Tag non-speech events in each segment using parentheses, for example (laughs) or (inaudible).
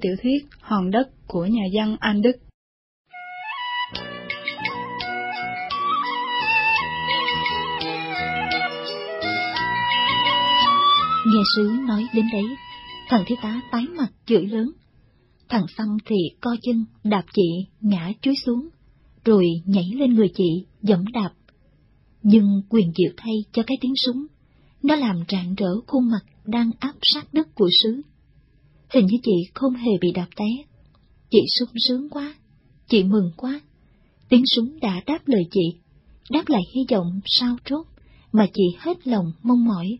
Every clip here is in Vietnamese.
Tiểu thuyết Hòn đất của nhà văn Anh Đức Nghe sứ nói đến đấy, thằng thiếu tá tái mặt chửi lớn. Thằng xăm thì co chân đạp chị ngã chuối xuống, rồi nhảy lên người chị dẫm đạp. Nhưng quyền diệu thay cho cái tiếng súng, nó làm rạng rỡ khuôn mặt đang áp sát đất của sứ. Hình như chị không hề bị đạp té. Chị sung sướng quá, chị mừng quá. Tiếng súng đã đáp lời chị, đáp lại hy vọng sao trốt mà chị hết lòng mong mỏi.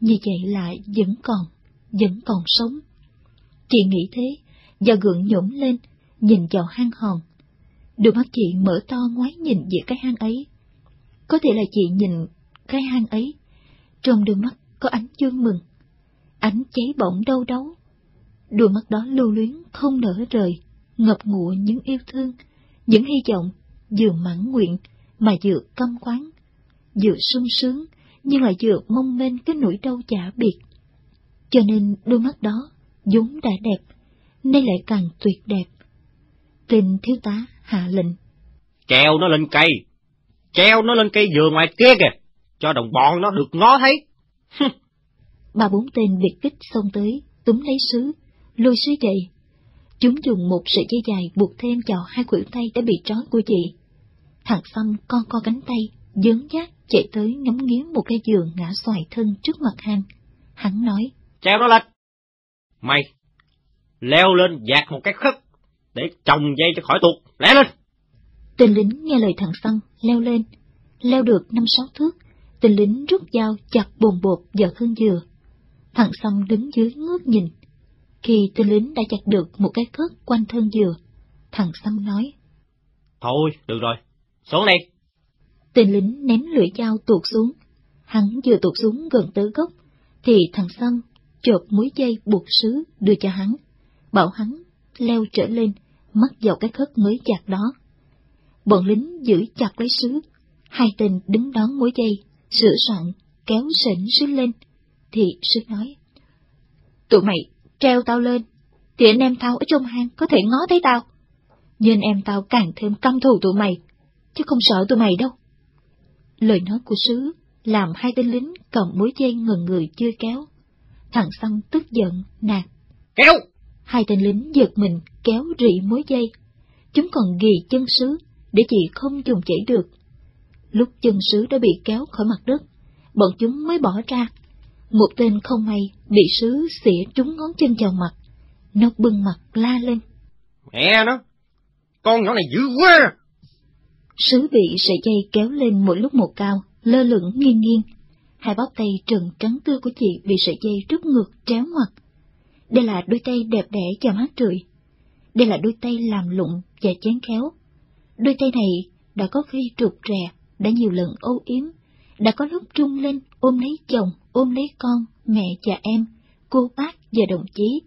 Như vậy là vẫn còn, vẫn còn sống. Chị nghĩ thế, và gượng nhổm lên, nhìn vào hang hòn. Đôi mắt chị mở to ngoái nhìn về cái hang ấy. Có thể là chị nhìn cái hang ấy, trong đôi mắt có ánh vui mừng, ánh cháy bỏng đâu đấu. Đôi mắt đó lưu luyến không nở rời, ngập ngụa những yêu thương, những hy vọng, vừa mãn nguyện mà vừa căm quán, vừa sung sướng nhưng lại vừa mong mênh cái nỗi đau giả biệt. Cho nên đôi mắt đó vốn đã đẹp, nay lại càng tuyệt đẹp. Tên thiếu tá hạ lệnh. Treo nó lên cây, treo nó lên cây dừa ngoài kia kìa, cho đồng bọn nó được ngó thấy. Ba bốn tên biệt kích xông tới, túm lấy sứ, lôi sứ dậy. Chúng dùng một sợi dây dài buộc thêm vào hai khuỷu tay đã bị trói của chị. Thằng Xăm con co cánh tay, dớn dắt chạy tới ngắm nghía một cây giường ngã xoài thân trước mặt hang. Hắn nói, Treo nó lên. Mày, leo lên dạt một cái khất, để trồng dây cho khỏi tuột, lẽ lên. Tên lính nghe lời thằng Xăm, leo lên. Leo được năm sáu thước, tên lính rút dao chặt bồn bột vào thân dừa. Thằng Xăm đứng dưới ngước nhìn. Khi tên lính đã chặt được một cái khất quanh thân dừa, thằng Xăm nói, Thôi, được rồi, xuống đây. Tên lính ném lưỡi dao tuột xuống. Hắn vừa tuột xuống gần tới gốc, thì thằng Xăm chộp mũi dây buộc sứ đưa cho hắn, bảo hắn leo trở lên, mắc vào cái khất mới chặt đó. Bọn lính giữ chặt lấy sứ, hai tên đứng đón mũi dây, sửa soạn, kéo sỉnh sứ lên, thì sứ nói. Tụi mày treo tao lên, thì anh em tao ở trong hang có thể ngó thấy tao. Nhưng em tao càng thêm căm thù tụi mày, chứ không sợ tụi mày đâu. Lời nói của sứ làm hai tên lính cầm mối dây ngần người chưa kéo. Thằng Xăm tức giận, nạt. Kéo! Hai tên lính giật mình kéo rị mối dây. Chúng còn ghi chân sứ để chị không dùng chảy được. Lúc chân sứ đã bị kéo khỏi mặt đất, bọn chúng mới bỏ ra. Một tên không may bị sứ xỉa trúng ngón chân vào mặt. Nó bưng mặt la lên. Mẹ nó! Con nhỏ này dữ quá! Sứ bị sợi dây kéo lên một lúc một cao, lơ lửng nghiêng nghiêng. Hai bắp tay trần trắng tươi của chị bị sợi dây rút ngược tréo ngoặt. Đây là đôi tay đẹp đẽ và mát rượi. Đây là đôi tay làm lụng và chén khéo. Đôi tay này đã có khi trục rè, đã nhiều lần âu yếm, đã có lúc trung lên ôm lấy chồng, ôm lấy con, mẹ và em, cô bác và đồng chí.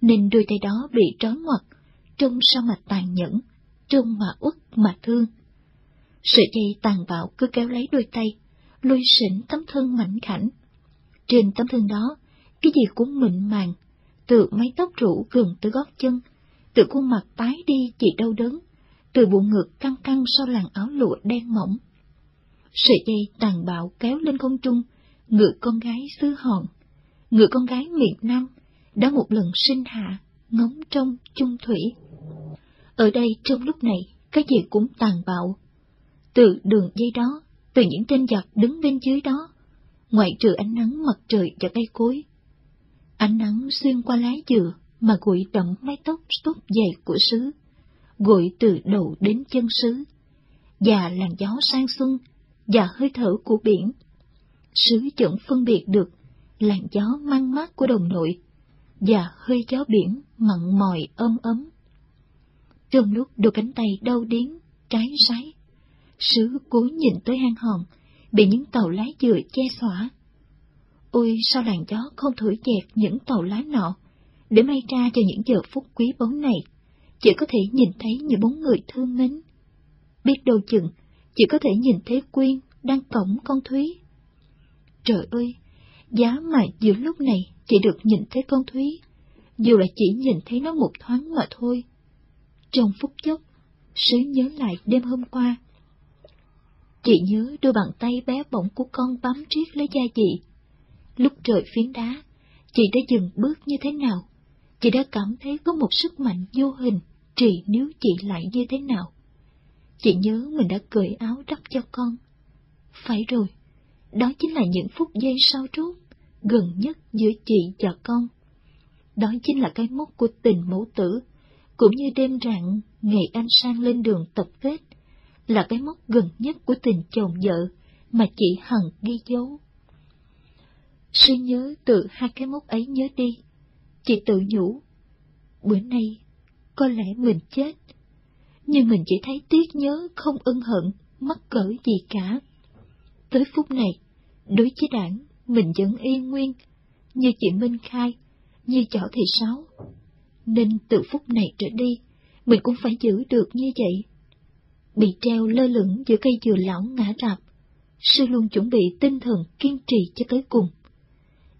Nên đôi tay đó bị trói ngoặt, trông sao mà tàn nhẫn, trông mà uất mà thương. Sợi dây tàn bạo cứ kéo lấy đôi tay, lôi xỉn tấm thân mảnh khảnh. Trên tấm thân đó, cái gì cũng mịn màng, từ mái tóc rủ gần tới gót chân, từ khuôn mặt tái đi chỉ đau đớn, từ bụng ngực căng căng sau làn áo lụa đen mỏng. Sợi dây tàn bạo kéo lên không trung, ngựa con gái xứ hòn, ngựa con gái miền Nam, đã một lần sinh hạ, ngóng trong chung thủy. Ở đây trong lúc này, cái gì cũng tàn bạo. Từ đường dây đó, từ những tên giặc đứng bên dưới đó, ngoại trừ ánh nắng mặt trời và cây cối. Ánh nắng xuyên qua lá dừa mà gội đậm mái tóc tốt dày của sứ, gội từ đầu đến chân sứ, và làn gió sang xuân và hơi thở của biển. Sứ chẳng phân biệt được làn gió mang mát của đồng nội và hơi gió biển mặn mòi ấm ấm. Trong lúc đôi cánh tay đau điếng, trái sái, sứ cúi nhìn tới hang hòn, bị những tàu lá dừa che xóa. Ôi sao làn gió không thổi dẹp những tàu lá nọ, để may ra cho những giờ phút quý báu này, chỉ có thể nhìn thấy những bóng người thương mến. Biết đâu chừng, chỉ có thể nhìn thấy Quyên đang cổng con Thúy. Trời ơi, giá mà giữa lúc này chỉ được nhìn thấy con Thúy, dù là chỉ nhìn thấy nó một thoáng mà thôi. Trong phút chốc, sứ nhớ lại đêm hôm qua. Chị nhớ đôi bàn tay bé bỏng của con bám riết lấy da chị. Lúc trời phiến đá, chị đã dừng bước như thế nào? Chị đã cảm thấy có một sức mạnh vô hình trì nếu chị lại như thế nào? Chị nhớ mình đã cởi áo đắp cho con. Phải rồi, đó chính là những phút giây sau rốt, gần nhất giữa chị và con. Đó chính là cái mốc của tình mẫu tử, cũng như đêm rạng ngày anh sang lên đường tập kết, là cái mốc gần nhất của tình chồng vợ mà chị Hằng ghi dấu. Suy nhớ từ hai cái mốc ấy nhớ đi, chị tự nhủ, bữa nay có lẽ mình chết, nhưng mình chỉ thấy tiếc nhớ không ân hận, mắc cỡ gì cả. Tới phút này, đối với đảng, mình vẫn yên nguyên, như chị Minh khai, như chỏ thị sáu. Nên từ phút này trở đi, mình cũng phải giữ được như vậy. Bị treo lơ lửng giữa cây dừa lão ngã rạp, sư luôn chuẩn bị tinh thần kiên trì cho tới cùng.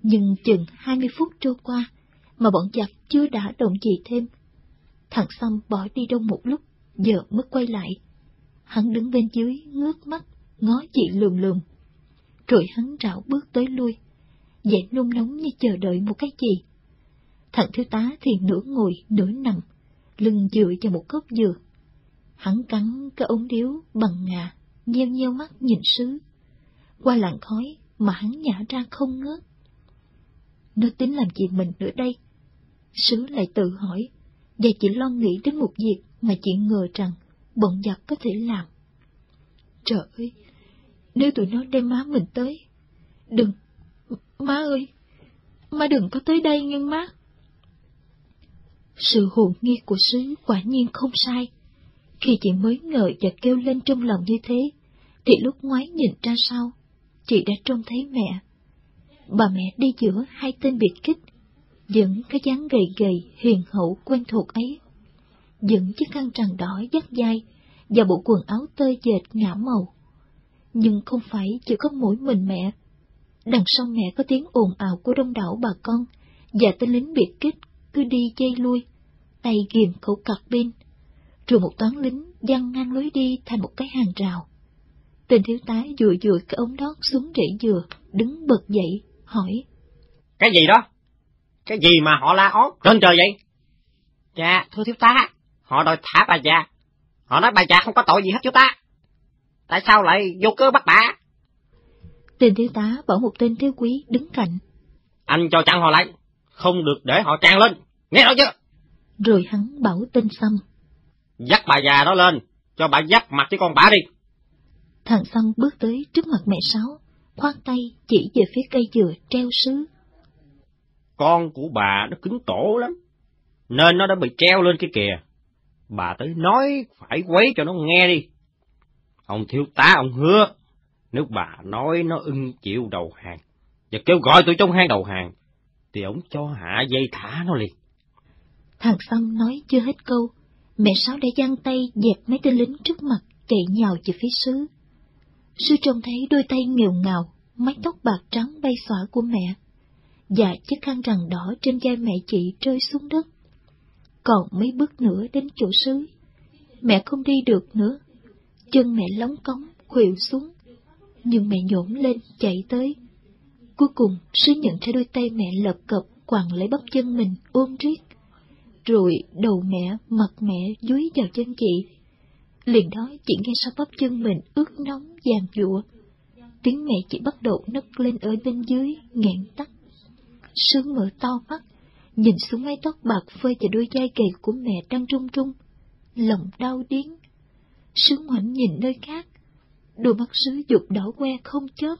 Nhưng chừng hai mươi phút trôi qua, mà bọn giặc chưa đã động gì thêm. Thằng sam bỏ đi đâu một lúc, giờ mới quay lại. Hắn đứng bên dưới, ngước mắt, ngó chị lườm lườm. Rồi hắn rảo bước tới lui, vẻ nung nóng như chờ đợi một cái gì. Thằng thiếu tá thì nửa ngồi, nửa nằm, lưng dựa vào một gốc dừa. Hắn cắn cái ống điếu bằng ngà, nheo nheo mắt nhìn sứ. Qua làn khói mà hắn nhả ra không ngớt. Nó tính làm gì mình nữa đây? Sứ lại tự hỏi, và chỉ lo nghĩ đến một việc mà chị ngờ rằng bọn giặc có thể làm. Trời ơi, nếu tụi nó đem má mình tới, đừng, má ơi, má đừng có tới đây nhưng má. Sự hồn nghi của sứ quả nhiên không sai. Khi chị mới ngờ và kêu lên trong lòng như thế, thì lúc ngoái nhìn ra sau, chị đã trông thấy mẹ. Bà mẹ đi giữa hai tên biệt kích, vẫn cái dáng gầy gầy, hiền hậu quen thuộc ấy dựng chiếc khăn tràn đỏ dắt dai và bộ quần áo tơi dệt ngã màu. Nhưng không phải chỉ có mỗi mình mẹ. Đằng sau mẹ có tiếng ồn ào của đông đảo bà con, và tên lính biệt kích cứ đi dây lui, tay ghìm khẩu cặc bên. Rồi một toán lính giăng ngang lối đi thành một cái hàng rào. Tên thiếu tá dùi dùi cái ống đót xuống rễ dừa, đứng bật dậy, hỏi. Cái gì đó? Cái gì mà họ la ó trên trời vậy? Dạ, thưa thiếu tá, họ đòi thả bà già. Họ nói bà già không có tội gì hết thiếu tá. Tại sao lại vô cơ bắt bà? Tên thiếu tá bảo một tên thiếu quý đứng cạnh. Anh cho chặn họ lại, không được để họ tràn lên, nghe rõ chưa? Rồi hắn bảo tên Sâm. Dắt bà già đó lên, cho bà dắt mặt với con bà đi. Thằng Sâm bước tới trước mặt mẹ Sáu, khoát tay chỉ về phía cây dừa treo sứ. Con của bà nó cứng tổ lắm, nên nó đã bị treo lên cái kìa. Bà tới nói phải quấy cho nó nghe đi. Ông thiếu tá ông hứa, nếu bà nói nó ưng chịu đầu hàng, và kêu gọi tôi trong hang đầu hàng, thì ông cho hạ dây thả nó liền. Thằng Sâm nói chưa hết câu, mẹ Sáu đã giang tay dẹp mấy tên lính trước mặt, chạy nhào về phía sứ. sứ trông thấy đôi tay nghèo ngào, mái tóc bạc trắng bay xõa của mẹ, và chiếc khăn rằn đỏ trên vai mẹ chị rơi xuống đất. Còn mấy bước nữa đến chỗ sứ, mẹ không đi được nữa, chân mẹ lóng cống, khuỵu xuống, nhưng mẹ nhổn lên, chạy tới. Cuối cùng, sứ nhận ra đôi tay mẹ lập cập quàng lấy bắp chân mình ôm riết. Rồi đầu mẹ, mặt mẹ dúi vào chân chị. Liền đó chị nghe sau bắp chân mình ướt nóng giàn giụa. Tiếng mẹ chị bắt đầu nấc lên ở bên dưới, nghẹn tắt. Sướng mở to mắt, nhìn xuống mái tóc bạc phơi và đôi vai gầy của mẹ đang run run. Lòng đau điếng. Sướng ngoảnh nhìn nơi khác. Đôi mắt sứ dục đỏ que không chớp.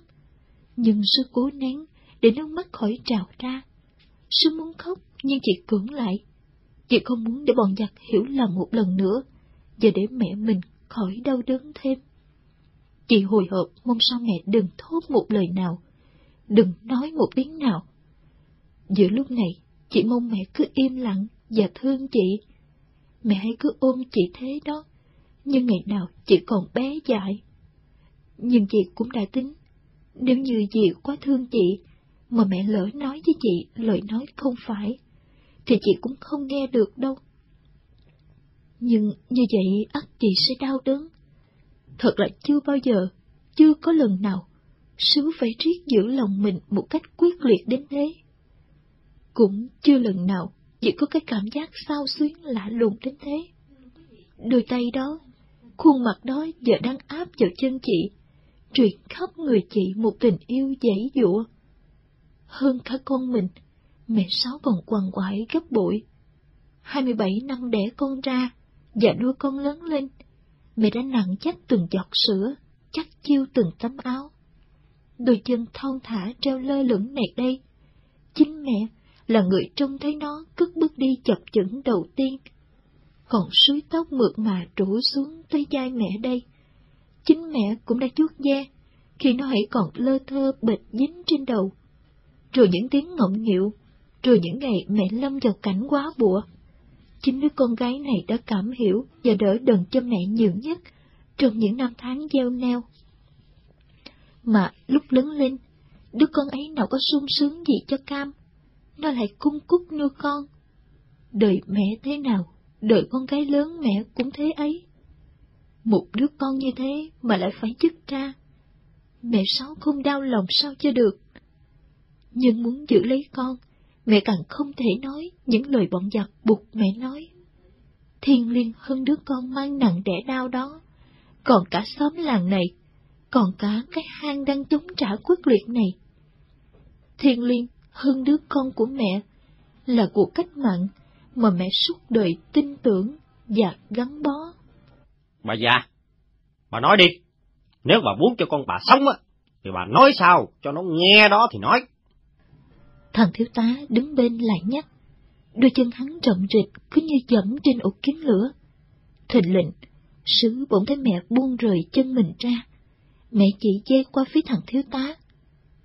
Nhưng sứ cố nén để nước mắt khỏi trào ra. Sứ muốn khóc nhưng chị cưỡng lại. Chị không muốn để bọn giặc hiểu lầm một lần nữa, và để mẹ mình khỏi đau đớn thêm. Chị hồi hộp mong sao mẹ đừng thốt một lời nào, đừng nói một tiếng nào. Giữa lúc này, chị mong mẹ cứ im lặng và thương chị. Mẹ hãy cứ ôm chị thế đó, nhưng ngày nào chị còn bé dại. Nhưng chị cũng đã tính, nếu như chị quá thương chị, mà mẹ lỡ nói với chị lời nói không phải, thì chị cũng không nghe được đâu. Nhưng như vậy ắt chị sẽ đau đớn. Thật là chưa bao giờ, chưa có lần nào, sứ phải riết giữ lòng mình một cách quyết liệt đến thế. Cũng chưa lần nào chỉ có cái cảm giác sao xuyến lạ lùng đến thế. Đôi tay đó, khuôn mặt đó giờ đang áp vào chân chị, truyền khắp người chị một tình yêu dãy dụa. Hơn cả con mình, mẹ Sáu còn quằn quại gấp bội. 27 năm đẻ con ra, và nuôi con lớn lên, mẹ đã nặng chắc từng giọt sữa, chắc chiêu từng tấm áo. Đôi chân thon thả treo lơ lửng này đây. Chính mẹ là người trông thấy nó cất bước đi chập chững đầu tiên. Còn suối tóc mượt mà rủ xuống tới vai mẹ đây. Chính mẹ cũng đã chuốt da, khi nó hãy còn lơ thơ bệt dính trên đầu. Rồi những tiếng ngọng nghịu, rồi những ngày mẹ lâm vào cảnh quá bụa. Chính đứa con gái này đã cảm hiểu và đỡ đần cho mẹ nhiều nhất trong những năm tháng gieo neo. Mà lúc lớn lên, đứa con ấy nào có sung sướng gì cho cam, nó lại cung cúc nuôi con. Đời mẹ thế nào, đời con gái lớn mẹ cũng thế ấy. Một đứa con như thế mà lại phải dứt ra. Mẹ Sáu không đau lòng sao cho được. Nhưng muốn giữ lấy con, mẹ càng không thể nói những lời bọn giặc buộc mẹ nói. Thiên liên hơn đứa con mang nặng đẻ đau đó, còn cả xóm làng này, còn cả cái hang đang chống trả quyết liệt này. Thiên liên hơn đứa con của mẹ là cuộc cách mạng mà mẹ suốt đời tin tưởng và gắn bó. Bà già, bà nói đi, nếu bà muốn cho con bà sống á, thì bà nói sao, cho nó nghe đó thì nói. Thằng thiếu tá đứng bên lại nhắc, đôi chân hắn rậm rịch cứ như dẫm trên ổ kiến lửa. Thình lệnh, sứ bỗng thấy mẹ buông rời chân mình ra. Mẹ chỉ dê qua phía thằng thiếu tá.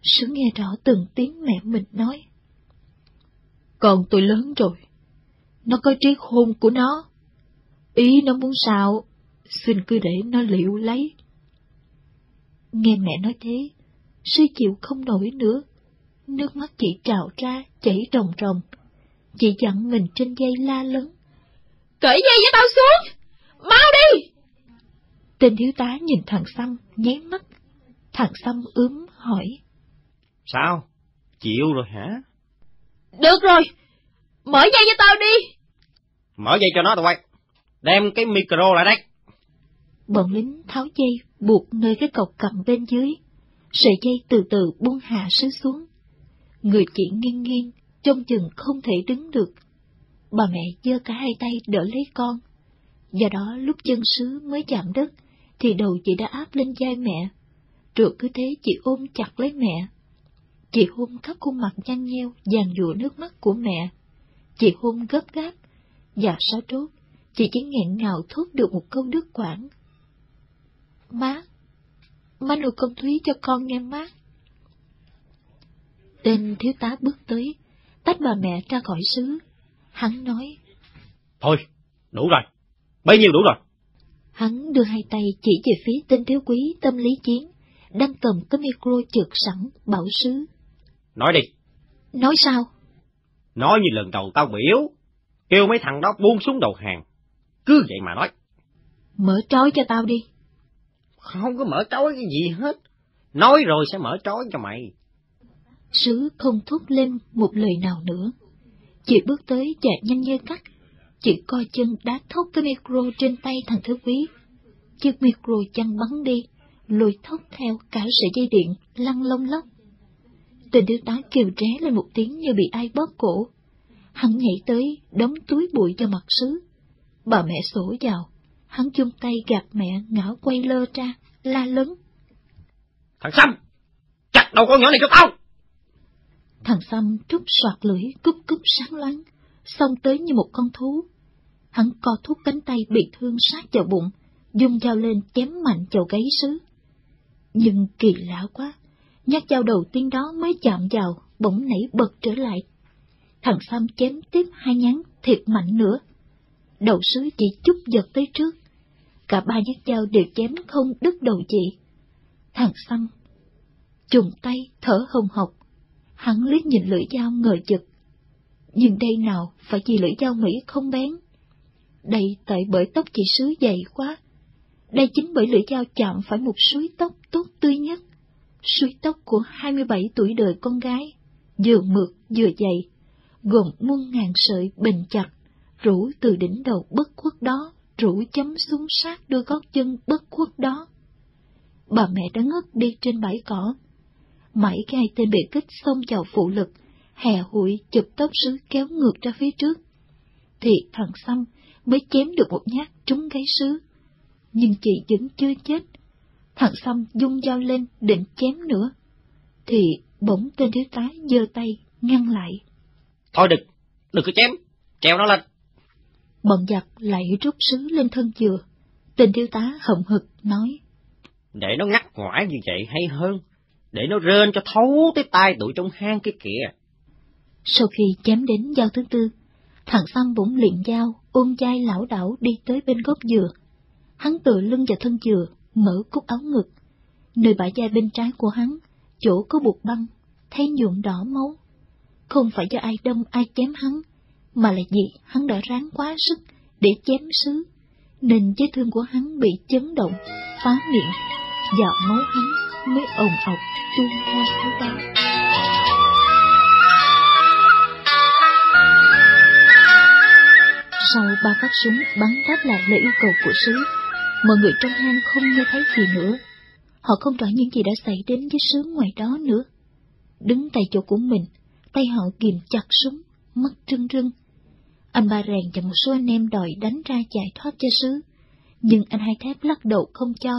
Sứ nghe rõ từng tiếng mẹ mình nói. Con tôi lớn rồi. Nó có trí khôn của nó. Ý nó muốn sao, xin cứ để nó liệu lấy. Nghe mẹ nói thế, sư chịu không nổi nữa. Nước mắt chị trào ra, chảy ròng ròng. Chị dặn mình trên dây la lớn. Cởi dây với tao xuống! Mau đi! Tên thiếu tá nhìn thằng Sâm, nháy mắt. Thằng Sâm ướm hỏi. Sao? Chịu rồi hả? Được rồi! Mở dây cho tao đi! Mở dây cho nó tụi bay. Đem cái micro lại đây. Bọn lính tháo dây buộc nơi cái cọc cầm bên dưới. Sợi dây từ từ buông hạ sứ xuống. Người chị nghiêng nghiêng, trông chừng không thể đứng được. Bà mẹ giơ cả hai tay đỡ lấy con. Do đó lúc chân sứ mới chạm đất, thì đầu chị đã áp lên vai mẹ. Rồi cứ thế chị ôm chặt lấy mẹ. Chị hôn khắp khuôn mặt nhăn nheo, dàn dụa nước mắt của mẹ. Chị hôn gấp gáp, và sao trốt, chị chỉ nghẹn ngào thốt được một câu đứt quãng. Má, má nuôi con Thúy cho con nghe má. Tên thiếu tá bước tới, tách bà mẹ ra khỏi xứ. Hắn nói. Thôi, đủ rồi, bấy nhiêu đủ rồi. Hắn đưa hai tay chỉ về phía tên thiếu quý tâm lý chiến, đang cầm cái micro chực sẵn, bảo sứ. Nói đi. Nói sao? Nói như lần đầu tao biểu, kêu mấy thằng đó buông xuống đầu hàng. Cứ vậy mà nói. Mở trói cho tao đi. Không có mở trói cái gì hết. Nói rồi sẽ mở trói cho mày. Sứ không thốt lên một lời nào nữa. Chị bước tới và nhanh như cắt. Chị coi chân đá thốc cái micro trên tay thằng thứ quý. Chiếc micro chăn bắn đi, lùi thốc theo cả sợi dây điện, lăn lông lóc. Tên thiếu tá kêu ré lên một tiếng như bị ai bóp cổ. Hắn nhảy tới, đóng túi bụi cho mặt sứ. Bà mẹ sổ vào, hắn chung tay gạt mẹ ngã quay lơ ra, la lớn. Thằng Sâm, chặt đầu con nhỏ này cho tao! Thằng Sâm trút soạt lưỡi, cúp cúp sáng loáng, xông tới như một con thú. Hắn co thúc cánh tay bị thương sát vào bụng, dung dao lên chém mạnh vào gáy sứ. Nhưng kỳ lạ quá, nhát dao đầu tiên đó mới chạm vào, bỗng nảy bật trở lại. Thằng Sam chém tiếp hai nhát thiệt mạnh nữa. Đầu sứ chỉ chút giật tới trước. Cả ba nhát dao đều chém không đứt đầu chị. Thằng Sam trùng tay thở hồng hộc. Hắn liếc nhìn lưỡi dao ngờ giật. Nhưng đây nào phải vì lưỡi dao Mỹ không bén. Đây tại bởi tóc chị sứ dày quá. Đây chính bởi lưỡi dao chạm phải một suối tóc tốt tươi nhất. Suối tóc của 27 tuổi đời con gái, vừa mượt vừa dày, gồm muôn ngàn sợi bình chặt, rủ từ đỉnh đầu bất khuất đó, rủ chấm xuống sát đôi gót chân bất khuất đó. Bà mẹ đã ngất đi trên bãi cỏ. Mãi cái hai tên biệt kích xông vào phụ lực, hè hụi chụp tóc sứ kéo ngược ra phía trước. Thì thằng Xăm mới chém được một nhát trúng gáy sứ. Nhưng chị vẫn chưa chết. Thằng Xăm dung dao lên định chém nữa. Thì bỗng tên thiếu tá giơ tay ngăn lại. Thôi đừng, đừng có chém, treo nó lên. Bọn giặc lại rút sứ lên thân dừa. Tên thiếu tá hậm hực nói. Để nó ngắt ngoải như vậy hay hơn, để nó rên cho thấu tới tai tụi trong hang kia kìa. Sau khi chém đến dao thứ tư, thằng Xăm bỗng liền dao, ôm chai lão đảo đi tới bên gốc dừa. Hắn tựa lưng vào thân dừa, mở cúc áo ngực. Nơi bả vai bên trái của hắn, chỗ có buộc băng, thấy nhuộm đỏ máu. Không phải do ai đâm ai chém hắn, mà là vì hắn đã ráng quá sức để chém sứ, nên vết thương của hắn bị chấn động, phá miệng, và máu hắn mới ồn ọc tuôn ra thứ ba. Sau ba phát súng bắn đáp lại lời yêu cầu của sứ, mọi người trong hang không nghe thấy gì nữa. Họ không rõ những gì đã xảy đến với sứ ngoài đó nữa. Đứng tại chỗ của mình, tay họ kìm chặt súng, mắt trưng rưng. Anh ba rèn và một số anh em đòi đánh ra giải thoát cho sứ, nhưng anh hai thép lắc đầu không cho.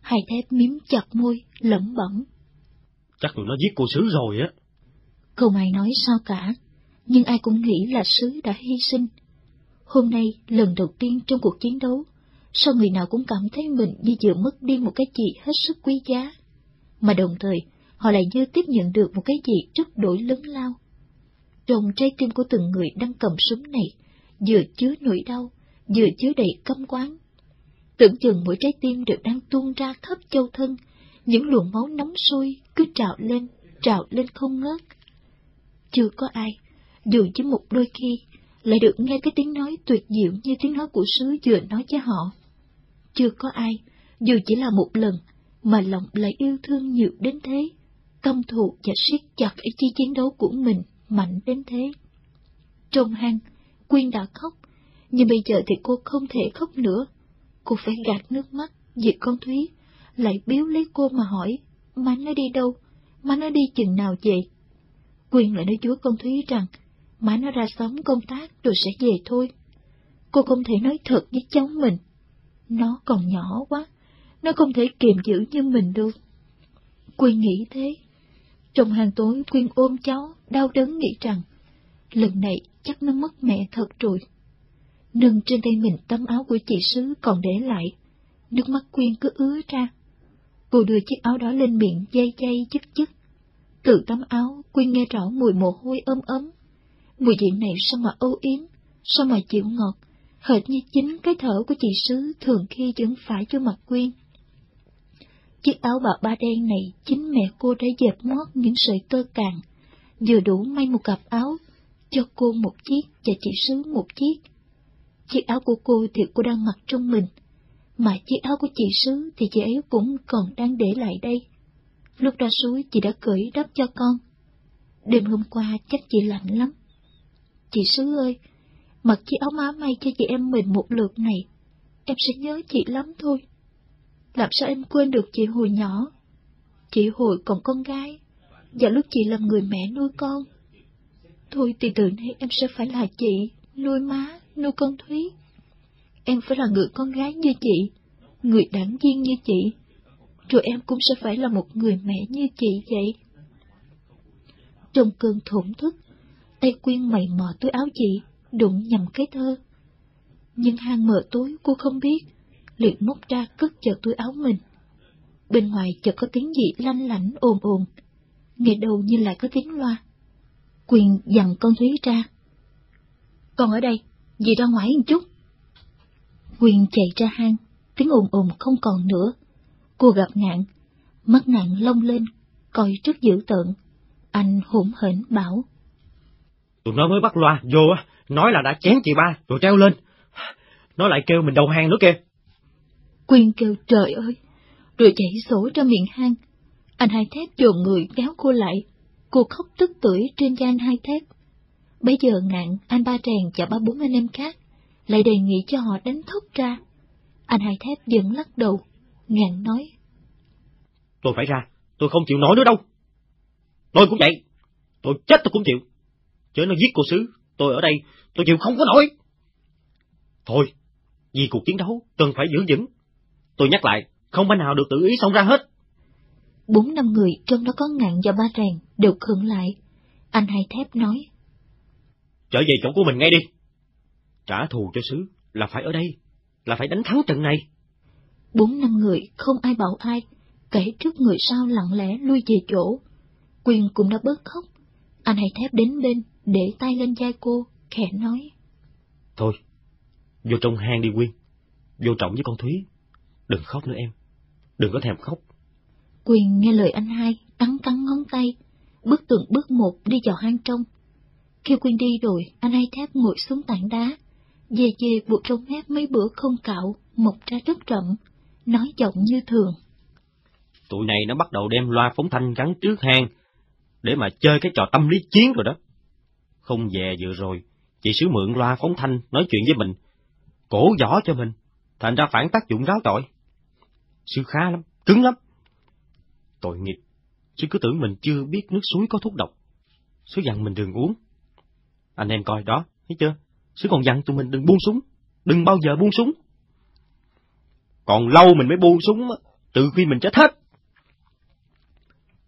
Hai thép miếm chặt môi, lẩm bẩm. Chắc nó giết cô sứ rồi á. Không ai nói sao cả, nhưng ai cũng nghĩ là sứ đã hy sinh. Hôm nay, lần đầu tiên trong cuộc chiến đấu, sao người nào cũng cảm thấy mình như vừa mất đi một cái gì hết sức quý giá. Mà đồng thời, họ lại như tiếp nhận được một cái gì rất đổi lớn lao. Trong trái tim của từng người đang cầm súng này, vừa chứa nỗi đau, vừa chứa đầy căm quán. Tưởng chừng mỗi trái tim đều đang tuôn ra khắp châu thân, những luồng máu nóng sôi cứ trào lên, trào lên không ngớt. Chưa có ai, dù chỉ một đôi khi, lại được nghe cái tiếng nói tuyệt diệu như tiếng nói của sứ vừa nói cho họ. Chưa có ai, dù chỉ là một lần, mà lòng lại yêu thương nhiều đến thế, căm thù và siết chặt ý chí chiến đấu của mình mạnh đến thế. Trong hang, Quyên đã khóc, nhưng bây giờ thì cô không thể khóc nữa. Cô phải gạt nước mắt vì con Thúy, lại biếu lấy cô mà hỏi, má nó đi đâu, má nó đi chừng nào vậy? Quyên lại nói chúa con Thúy rằng, má nó ra sống công tác rồi sẽ về thôi. Cô không thể nói thật với cháu mình. Nó còn nhỏ quá, nó không thể kiềm giữ như mình được. Quyên nghĩ thế. Trong hàng tối Quyên ôm cháu, đau đớn nghĩ rằng, lần này chắc nó mất mẹ thật rồi. Nâng trên tay mình tấm áo của chị Sứ còn để lại, nước mắt Quyên cứ ứa ra. Cô đưa chiếc áo đó lên miệng dây dây chức chức. Từ tấm áo, Quyên nghe rõ mùi mồ hôi ấm ấm. Mùi vị này sao mà âu yếm, sao mà chịu ngọt, hệt như chính cái thở của chị Sứ thường khi vẫn phải cho mặt Quyên. Chiếc áo bà ba đen này chính mẹ cô đã dẹp mót những sợi tơ càng, vừa đủ may một cặp áo, cho cô một chiếc và chị Sứ một chiếc. Chiếc áo của cô thì cô đang mặc trong mình, mà chiếc áo của chị Sứ thì chị ấy cũng còn đang để lại đây. Lúc ra suối chị đã cởi đắp cho con. Đêm hôm qua chắc chị lạnh lắm. Chị Sứ ơi, mặc chiếc áo má may cho chị em mình một lượt này, em sẽ nhớ chị lắm thôi. Làm sao em quên được chị hồi nhỏ? Chị hồi còn con gái, và lúc chị làm người mẹ nuôi con. Thôi thì từ nay em sẽ phải là chị, nuôi má, nuôi con Thúy. Em phải là người con gái như chị, người đảng viên như chị, rồi em cũng sẽ phải là một người mẹ như chị vậy. Trong cơn thổn thức, tay quyên mày mò túi áo chị, đụng nhầm cái thơ. Nhưng hang mở tối cô không biết, liền móc ra cất vào túi áo mình. Bên ngoài chợt có tiếng gì lanh lảnh ồn ồn, nghe đầu như lại có tiếng loa. Quyền dằn con Thúy ra. Con ở đây, dì ra ngoài một chút. Quyền chạy ra hang, tiếng ồn ồn không còn nữa. Cô gặp nạn, mắt nạn lông lên, coi rất dữ tợn. Anh hỗn hển bảo. Tụi nó mới bắt loa, vô á, nói là đã chém chị ba, rồi treo lên. Nó lại kêu mình đầu hàng nữa kìa. Quyên kêu trời ơi, rồi chảy sổ ra miệng hang. Anh hai thép dồn người kéo cô lại, cô khóc tức tưởi trên vai anh hai thép. Bây giờ ngạn, anh ba trèn và ba bốn anh em khác, lại đề nghị cho họ đánh thốc ra. Anh hai thép vẫn lắc đầu, ngạn nói. Tôi phải ra, tôi không chịu nổi nữa đâu. Tôi cũng vậy, tôi chết tôi cũng chịu. Chứ nó giết cô sứ, tôi ở đây, tôi chịu không có nổi. Thôi, vì cuộc chiến đấu cần phải giữ vững. Tôi nhắc lại, không bên nào được tự ý xông ra hết. Bốn năm người trong đó có ngạn và ba rèn đều khựng lại. Anh hai thép nói. Trở về chỗ của mình ngay đi. Trả thù cho sứ là phải ở đây, là phải đánh thắng trận này. Bốn năm người không ai bảo ai, kể trước người sau lặng lẽ lui về chỗ. Quyền cũng đã bớt khóc. Anh hai thép đến bên, để tay lên vai cô, khẽ nói. Thôi, vô trong hang đi Quyên, vô trọng với con Thúy. Đừng khóc nữa em, đừng có thèm khóc. Quyền nghe lời anh hai, cắn cắn ngón tay, bước từng bước một đi vào hang trong. Khi Quyên đi rồi, anh hai thép ngồi xuống tảng đá, về về buộc trong mép mấy bữa không cạo, mọc ra rất rậm, nói giọng như thường. Tụi này nó bắt đầu đem loa phóng thanh gắn trước hang, để mà chơi cái trò tâm lý chiến rồi đó. Không về vừa rồi, chị sứ mượn loa phóng thanh nói chuyện với mình, cổ võ cho mình, thành ra phản tác dụng ráo tội. Sư khá lắm, cứng lắm. Tội nghiệp, sư cứ tưởng mình chưa biết nước suối có thuốc độc. Sư dặn mình đừng uống. Anh em coi đó, thấy chưa? Sư còn dặn tụi mình đừng buông súng, đừng bao giờ buông súng. Còn lâu mình mới buông súng, từ khi mình chết hết.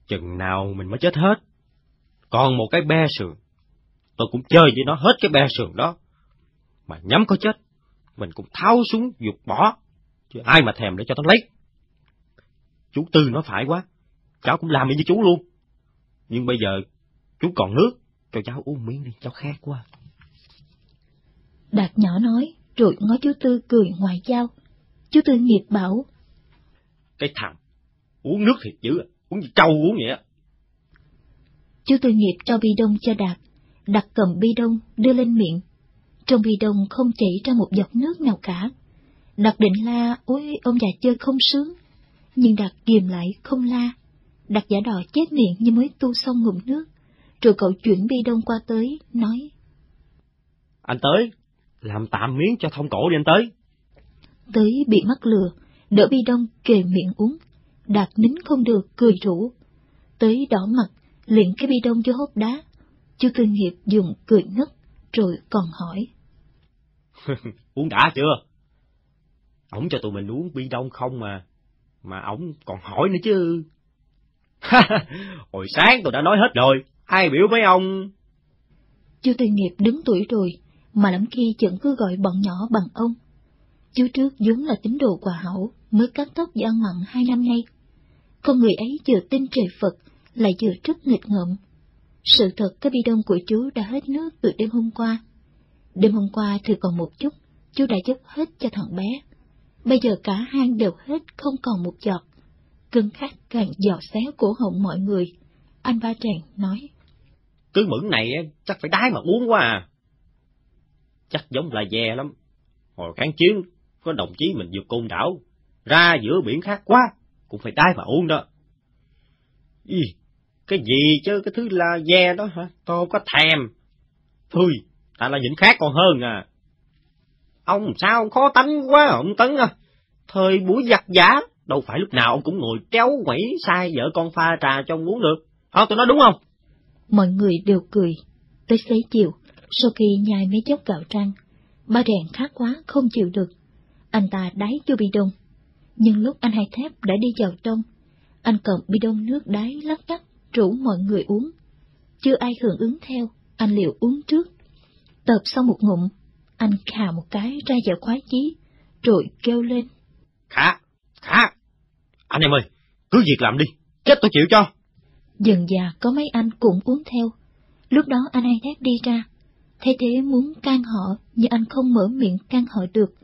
Chừng nào mình mới chết hết. Còn một cái be sườn, tôi cũng chơi với nó hết cái be sườn đó. Mà nhắm có chết, mình cũng tháo súng dục bỏ, chứ ai mà thèm để cho nó lấy. Chú Tư nói phải quá, cháu cũng làm như chú luôn. Nhưng bây giờ chú còn nước, cho cháu uống miếng đi, cháu khát quá. Đạt nhỏ nói, rồi ngó chú Tư cười ngoài dao. Chú Tư nghiệp bảo. Cái thằng, uống nước thiệt dữ, uống như trâu uống vậy á. Chú Tư nghiệp cho bi đông cho Đạt, Đạt cầm bi đông đưa lên miệng. Trong bi đông không chảy ra một giọt nước nào cả. Đạt định la, ôi ông già chơi không sướng, nhưng Đạt kiềm lại không la. Đạt giả đò chết miệng như mới tu xong ngụm nước, rồi cậu chuyển bi đông qua tới, nói. Anh tới, làm tạm miếng cho thông cổ đi anh tới. Tới bị mắc lừa, đỡ bi đông kề miệng uống, Đạt nín không được, cười rủ. Tới đỏ mặt, liền cái bi đông cho hốc đá. Chú Tư Nghiệp dùng cười ngất, rồi còn hỏi. (laughs) uống đã chưa? Ổng cho tụi mình uống bi đông không mà, mà ổng còn hỏi nữa chứ. (laughs) Hồi sáng tôi đã nói hết rồi, ai biểu với ông? Chú Tư Nghiệp đứng tuổi rồi, mà lắm khi vẫn cứ gọi bọn nhỏ bằng ông. Chú trước vốn là tín đồ quả hảo, mới cắt tóc và ăn mặn hai năm nay. Con người ấy vừa tin trời Phật, lại vừa rất nghịch ngợm. Sự thật cái bi đông của chú đã hết nước từ đêm hôm qua. Đêm hôm qua thì còn một chút, chú đã giúp hết cho thằng bé. Bây giờ cả hang đều hết không còn một giọt. Cơn khát càng dò xéo cổ họng mọi người. Anh ba tràng nói. Cứ mẫn này chắc phải đái mà uống quá à. Chắc giống là dè lắm. Hồi kháng chiến, có đồng chí mình vượt côn đảo, ra giữa biển khát quá, cũng phải đái mà uống đó. Ý, cái gì chứ cái thứ là dè đó hả? Tôi có thèm. Thôi, ta là những khác còn hơn à. Ông sao khó tánh quá ông Tấn à. Thời buổi giặt giả, đâu phải lúc nào ông cũng ngồi tréo quẩy sai vợ con pha trà cho ông uống được. Hả, tôi nói đúng không? Mọi người đều cười. Tới xế chiều, sau khi nhai mấy chốc gạo trăng, ba rèn khát quá không chịu được. Anh ta đáy cho bị đông. Nhưng lúc anh hai thép đã đi vào trong, anh cầm bi đông nước đáy lắc đắc rủ mọi người uống. Chưa ai hưởng ứng theo, anh liệu uống trước. Tập xong một ngụm, anh khà một cái ra vào khoái chí, rồi kêu lên. Khá, khá. Anh em ơi, cứ việc làm đi, chết tôi chịu cho. Dần già có mấy anh cũng uống theo. Lúc đó anh hai thép đi ra, thay thế muốn can họ, nhưng anh không mở miệng can họ được.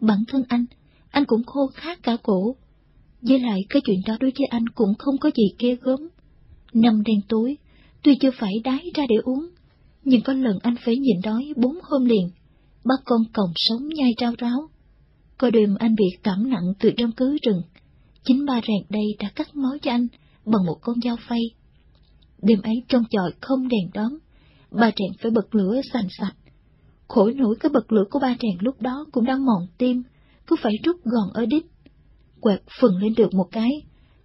Bản thân anh, anh cũng khô khát cả cổ. Với lại cái chuyện đó đối với anh cũng không có gì ghê gớm. Năm đen tối, tuy chưa phải đái ra để uống, nhưng có lần anh phải nhịn đói bốn hôm liền, bắt con còng sống nhai trao ráo. Có đêm anh bị cảm nặng từ trong cứ rừng, chính ba rèn đây đã cắt máu cho anh bằng một con dao phay. Đêm ấy trong chòi không đèn đóm, ba rèn phải bật lửa sành sạch. Khổ nổi cái bật lửa của ba rèn lúc đó cũng đang mòn tim, cứ phải rút gòn ở đít. Quẹt phừng lên được một cái,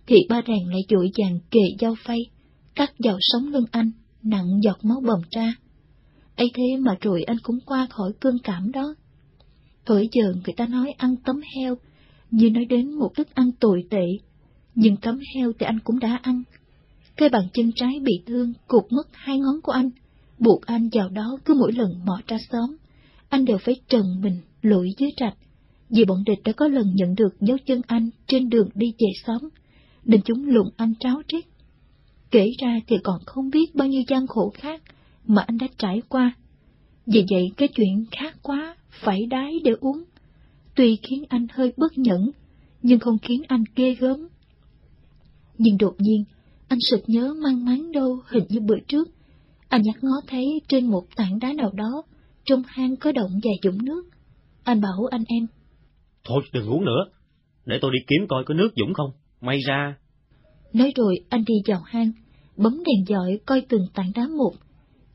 thì ba rèn lại dội dàng kề dao phay, cắt vào sống lưng anh, nặng giọt máu bầm ra. ấy thế mà rồi anh cũng qua khỏi cơn cảm đó. Thời giờ người ta nói ăn tấm heo, như nói đến một thức ăn tồi tệ, nhưng tấm heo thì anh cũng đã ăn. Cái bàn chân trái bị thương, cụt mất hai ngón của anh, buộc anh vào đó cứ mỗi lần mò ra xóm. Anh đều phải trần mình lội dưới trạch, vì bọn địch đã có lần nhận được dấu chân anh trên đường đi về xóm, nên chúng lụng anh tráo trích. Kể ra thì còn không biết bao nhiêu gian khổ khác mà anh đã trải qua. Vì vậy cái chuyện khác quá, phải đái để uống. Tuy khiến anh hơi bất nhẫn, nhưng không khiến anh ghê gớm. Nhưng đột nhiên, anh sực nhớ mang máng đâu hình như bữa trước. Anh nhắc ngó thấy trên một tảng đá nào đó, trong hang có động vài dũng nước. Anh bảo anh em. Thôi đừng uống nữa, để tôi đi kiếm coi có nước dũng không, may ra. Nói rồi anh đi vào hang, bấm đèn dọi coi từng tảng đá một.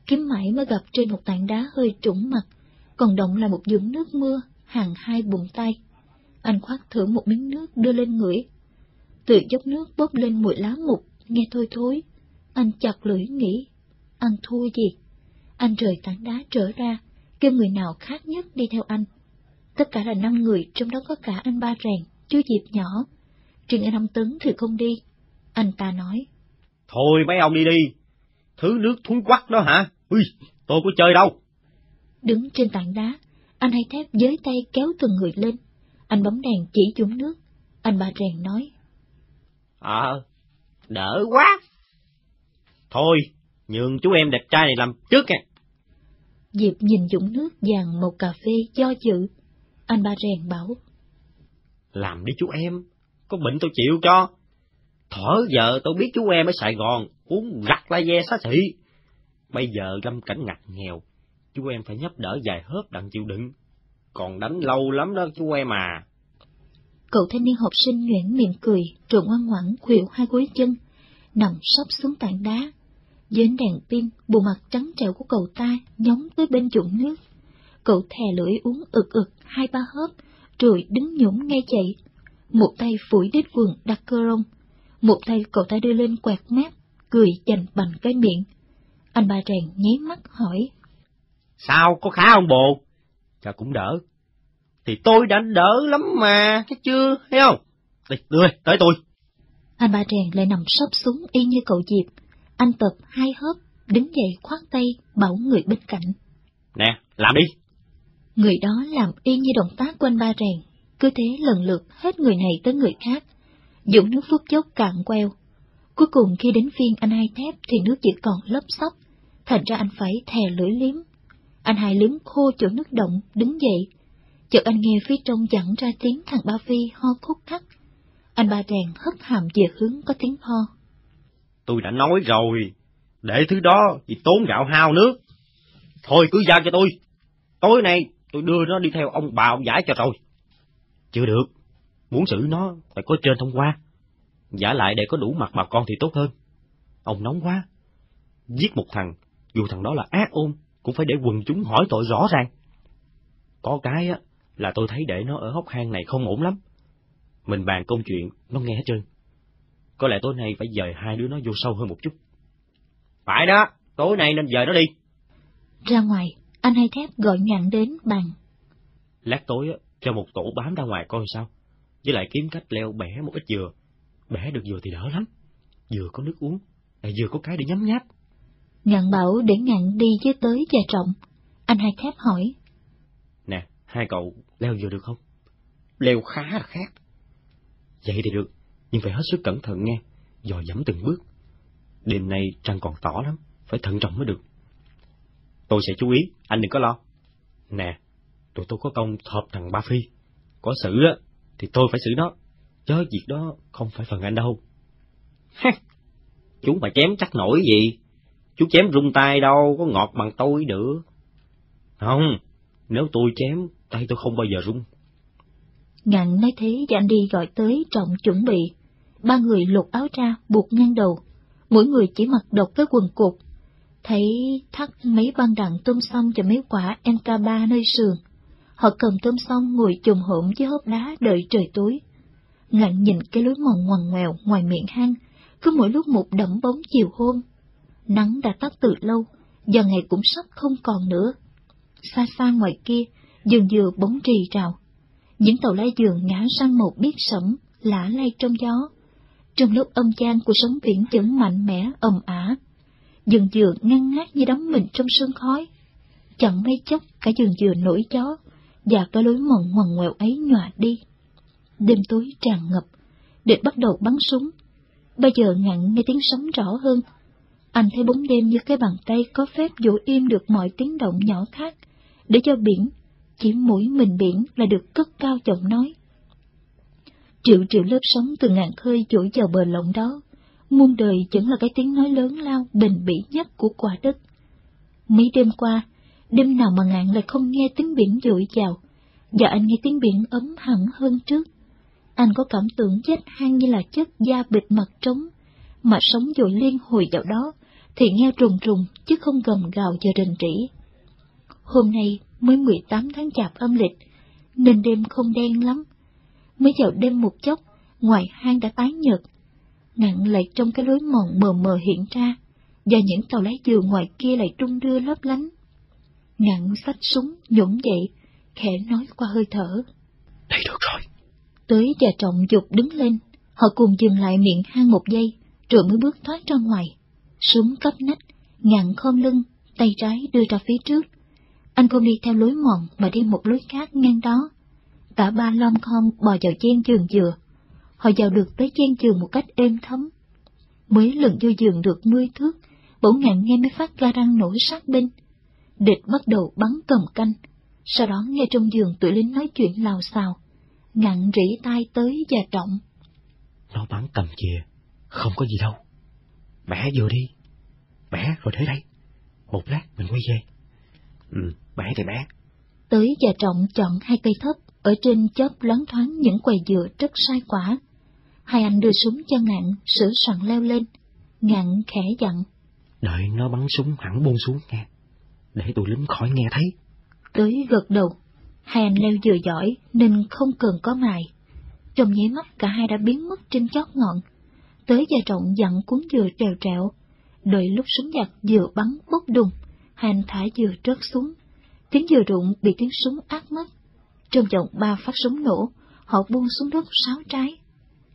Kiếm mãi mới gặp trên một tảng đá hơi trũng mặt, còn động là một dưỡng nước mưa, hàng hai bụng tay. Anh khoác thử một miếng nước đưa lên ngửi. Từ dốc nước bốc lên mùi lá mục, nghe thôi thối. Anh chặt lưỡi nghĩ, ăn thua gì? Anh rời tảng đá trở ra, kêu người nào khác nhất đi theo anh. Tất cả là năm người, trong đó có cả anh ba rèn, chú Diệp nhỏ. Riêng anh năm Tấn thì không đi. Anh ta nói. Thôi mấy ông đi đi. Thứ nước thúng quắc đó hả? Ui, tôi có chơi đâu. Đứng trên tảng đá, anh hay thép giới tay kéo từng người lên. Anh bấm đèn chỉ chúng nước. Anh ba rèn nói. Ờ, đỡ quá. Thôi, nhường chú em đẹp trai này làm trước nha. Diệp nhìn dũng nước dàn một cà phê do dự. Anh ba rèn bảo. Làm đi chú em, có bệnh tôi chịu cho. Thở giờ tôi biết chú em ở Sài Gòn, uống rặt la ve xá xị. Bây giờ lâm cảnh ngặt nghèo, chú em phải nhấp đỡ dài hớp đặng chịu đựng. Còn đánh lâu lắm đó chú em à. Cậu thanh niên học sinh nhuyễn miệng cười, rồi ngoan ngoãn khuỵu hai gối chân, nằm sắp xuống tảng đá. Dưới ánh đèn pin, bộ mặt trắng trẻo của cậu ta nhóng tới bên dũng nước. Cậu thè lưỡi uống ực ực hai ba hớp, rồi đứng nhổm ngay chạy. Một tay phủi đít quần đặt cơ rông, một tay cậu ta đưa lên quẹt mép, cười dành bằng cái miệng. Anh ba rèn nháy mắt hỏi. Sao, có khá không bồ? Dạ cũng đỡ. Thì tôi đã đỡ lắm mà, cái chưa, thấy không? Đi, đưa, tới tôi. Anh ba rèn lại nằm sấp xuống y như cậu Diệp. Anh tập hai hớp, đứng dậy khoát tay, bảo người bên cạnh. Nè, làm đi. Người đó làm y như động tác của anh ba rèn, cứ thế lần lượt hết người này tới người khác. Dũng nước phút chốc cạn queo. Cuối cùng khi đến phiên anh hai thép thì nước chỉ còn lấp sóc, thành ra anh phải thè lưỡi liếm. Anh hai liếm khô chỗ nước động, đứng dậy. Chợt anh nghe phía trong dặn ra tiếng thằng Ba Phi ho khúc khắc. Anh ba rèn hất hàm về hướng có tiếng ho. Tôi đã nói rồi, để thứ đó thì tốn gạo hao nước. Thôi cứ giao cho tôi, tối nay tôi đưa nó đi theo ông bà ông giải cho rồi. Chưa được, muốn xử nó phải có trên thông qua. Giả lại để có đủ mặt bà con thì tốt hơn. Ông nóng quá. Giết một thằng, dù thằng đó là ác ôn, cũng phải để quần chúng hỏi tội rõ ràng. Có cái á, là tôi thấy để nó ở hốc hang này không ổn lắm. Mình bàn công chuyện, nó nghe hết trơn. Có lẽ tối nay phải dời hai đứa nó vô sâu hơn một chút. Phải đó, tối nay nên dời nó đi. Ra ngoài, anh hai thép gọi nhặn đến bàn. Lát tối á, cho một tổ bám ra ngoài coi sao. Với lại kiếm cách leo bẻ một ít dừa. Bẻ được dừa thì đỡ lắm. Dừa có nước uống, lại vừa có cái để nhấm nháp. Ngạn bảo để ngạn đi với tới và trọng. Anh hai thép hỏi. Nè, hai cậu leo dừa được không? Leo khá là khác. Vậy thì được, nhưng phải hết sức cẩn thận nghe, dò dẫm từng bước. Đêm nay trăng còn tỏ lắm, phải thận trọng mới được. Tôi sẽ chú ý, anh đừng có lo. Nè, tụi tôi có công thọp thằng Ba Phi. Có xử á, thì tôi phải xử nó. Chớ việc đó không phải phần anh đâu. chúng mà chém chắc nổi gì. chú chém rung tay đâu, có ngọt bằng tôi được. Không, nếu tôi chém, tay tôi không bao giờ rung. Ngạn nói thế và anh đi gọi tới trọng chuẩn bị. Ba người lột áo ra, buộc ngang đầu. Mỗi người chỉ mặc độc với quần cục. Thấy thắt mấy băng đạn tôm xong cho mấy quả MK3 nơi sườn. Họ cầm tôm xong ngồi chùm hổm dưới hốc đá đợi trời tối. Ngạn nhìn cái lối mòn ngoằn ngoèo ngoài miệng hang, cứ mỗi lúc một đẫm bóng chiều hôm. Nắng đã tắt từ lâu, giờ ngày cũng sắp không còn nữa. Xa xa ngoài kia, dường dừa bóng trì trào. Những tàu lá dường ngã sang một biết sẫm, lả lay trong gió. Trong lúc âm gian của sóng biển vẫn mạnh mẽ, ầm ả, dường dừa ngăn ngát như đắm mình trong sương khói. Chẳng mấy chốc cả dường dừa nổi gió, và cái lối mòn ngoằn ngoèo ấy nhòa đi. Đêm tối tràn ngập, địch bắt đầu bắn súng. Bây giờ ngặn nghe tiếng sấm rõ hơn. Anh thấy bóng đêm như cái bàn tay có phép dỗ im được mọi tiếng động nhỏ khác, để cho biển, chỉ mũi mình biển là được cất cao giọng nói. Triệu triệu lớp sóng từ ngàn khơi dỗi vào bờ lộng đó, muôn đời vẫn là cái tiếng nói lớn lao bền bỉ nhất của quả đất. Mấy đêm qua, đêm nào mà ngạn lại không nghe tiếng biển dội vào, và anh nghe tiếng biển ấm hẳn hơn trước. Anh có cảm tưởng chết hang như là chất da bịt mặt trống, mà sống dội liên hồi vào đó, thì nghe trùng trùng chứ không gầm gào và rình rỉ. Hôm nay mới 18 tháng chạp âm lịch, nên đêm không đen lắm. Mới vào đêm một chốc, ngoài hang đã tái nhợt. ngạn lại trong cái lối mòn mờ mờ hiện ra, và những tàu lái dừa ngoài kia lại trung đưa lấp lánh. Ngạn xách súng, nhũng dậy, khẽ nói qua hơi thở. Đây được rồi. Tới và trọng dục đứng lên, họ cùng dừng lại miệng hang một giây, rồi mới bước thoát ra ngoài. Súng cấp nách, ngạn khom lưng, tay trái đưa ra phía trước. Anh không đi theo lối mòn mà đi một lối khác ngang đó. Cả ba lom khom bò vào chen giường dừa. Họ vào được tới chen giường một cách êm thấm. Mới lần vô giường được mươi thước, bỗng ngạn nghe mới phát ra răng nổi sát bên. Địch bắt đầu bắn cầm canh, sau đó nghe trong giường tụi lính nói chuyện lào xào. Ngạn rỉ tai tới và trọng. Nó bắn cầm chìa, không có gì đâu. Bẻ vừa đi. Bẻ rồi để đây. Một lát mình quay về. Ừ, bẻ thì bẻ. Tới và trọng chọn hai cây thấp, ở trên chớp loáng thoáng những quầy dừa rất sai quả. Hai anh đưa súng cho ngạn, sửa soạn leo lên. Ngạn khẽ dặn. Đợi nó bắn súng hẳn buông xuống nghe. Để tụi lính khỏi nghe thấy. Tới gật đầu. Hai anh leo dừa giỏi nên không cần có mài. Trong nháy mắt cả hai đã biến mất trên chót ngọn. Tới gia trọng dặn cuốn dừa trèo trẹo. Đợi lúc súng giặc dừa bắn bốc đùng, hai anh thả dừa rớt xuống. Tiếng dừa rụng bị tiếng súng át mất. Trong vòng ba phát súng nổ, họ buông xuống đất sáu trái.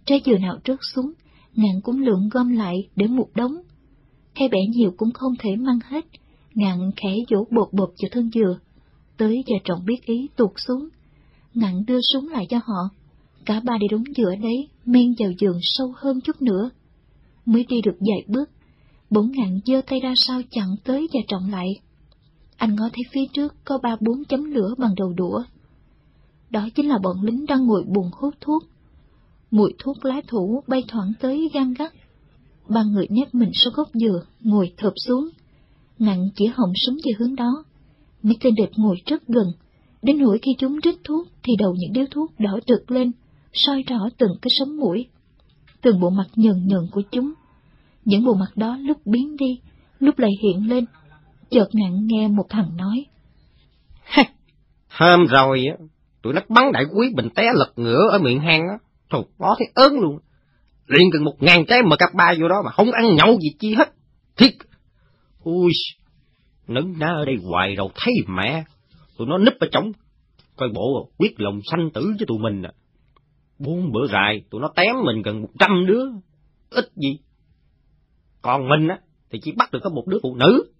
Trái dừa nào rớt xuống, ngạn cũng lượng gom lại để một đống. Hay bẻ nhiều cũng không thể mang hết, ngạn khẽ vỗ bột bột vào thân dừa. Tới giờ trọng biết ý tuột xuống. Ngạn đưa súng lại cho họ. Cả ba đi đúng giữa đấy, men vào giường sâu hơn chút nữa. Mới đi được vài bước, bỗng ngạn giơ tay ra sau chặn tới và trọng lại. Anh ngó thấy phía trước có ba bốn chấm lửa bằng đầu đũa. Đó chính là bọn lính đang ngồi buồn hút thuốc. Mùi thuốc lá thủ bay thoảng tới gan gắt. Ba người nép mình sau gốc dừa, ngồi thợp xuống. Ngạn chỉ hồng súng về hướng đó. Mấy tên địch ngồi rất gần. Đến nỗi khi chúng rít thuốc thì đầu những điếu thuốc đỏ trực lên, soi rõ từng cái sống mũi. Từng bộ mặt nhờn nhờn của chúng. Những bộ mặt đó lúc biến đi, lúc lại hiện lên. Chợt ngạn nghe một thằng nói. Hôm rồi tụi nó bắn đại quý bình té lật ngửa ở miệng hang á. Thôi, có thấy ớn luôn. Liền gần một ngàn trái mà cặp ba vô đó mà không ăn nhậu gì chi hết. Thiệt. Ui, nấn ná ở đây hoài rồi thấy mẹ. Tụi nó núp ở trống, Coi bộ quyết lòng sanh tử với tụi mình à. Bốn bữa dài, tụi nó tém mình gần một trăm đứa. Ít gì. Còn mình á, thì chỉ bắt được có một đứa phụ nữ.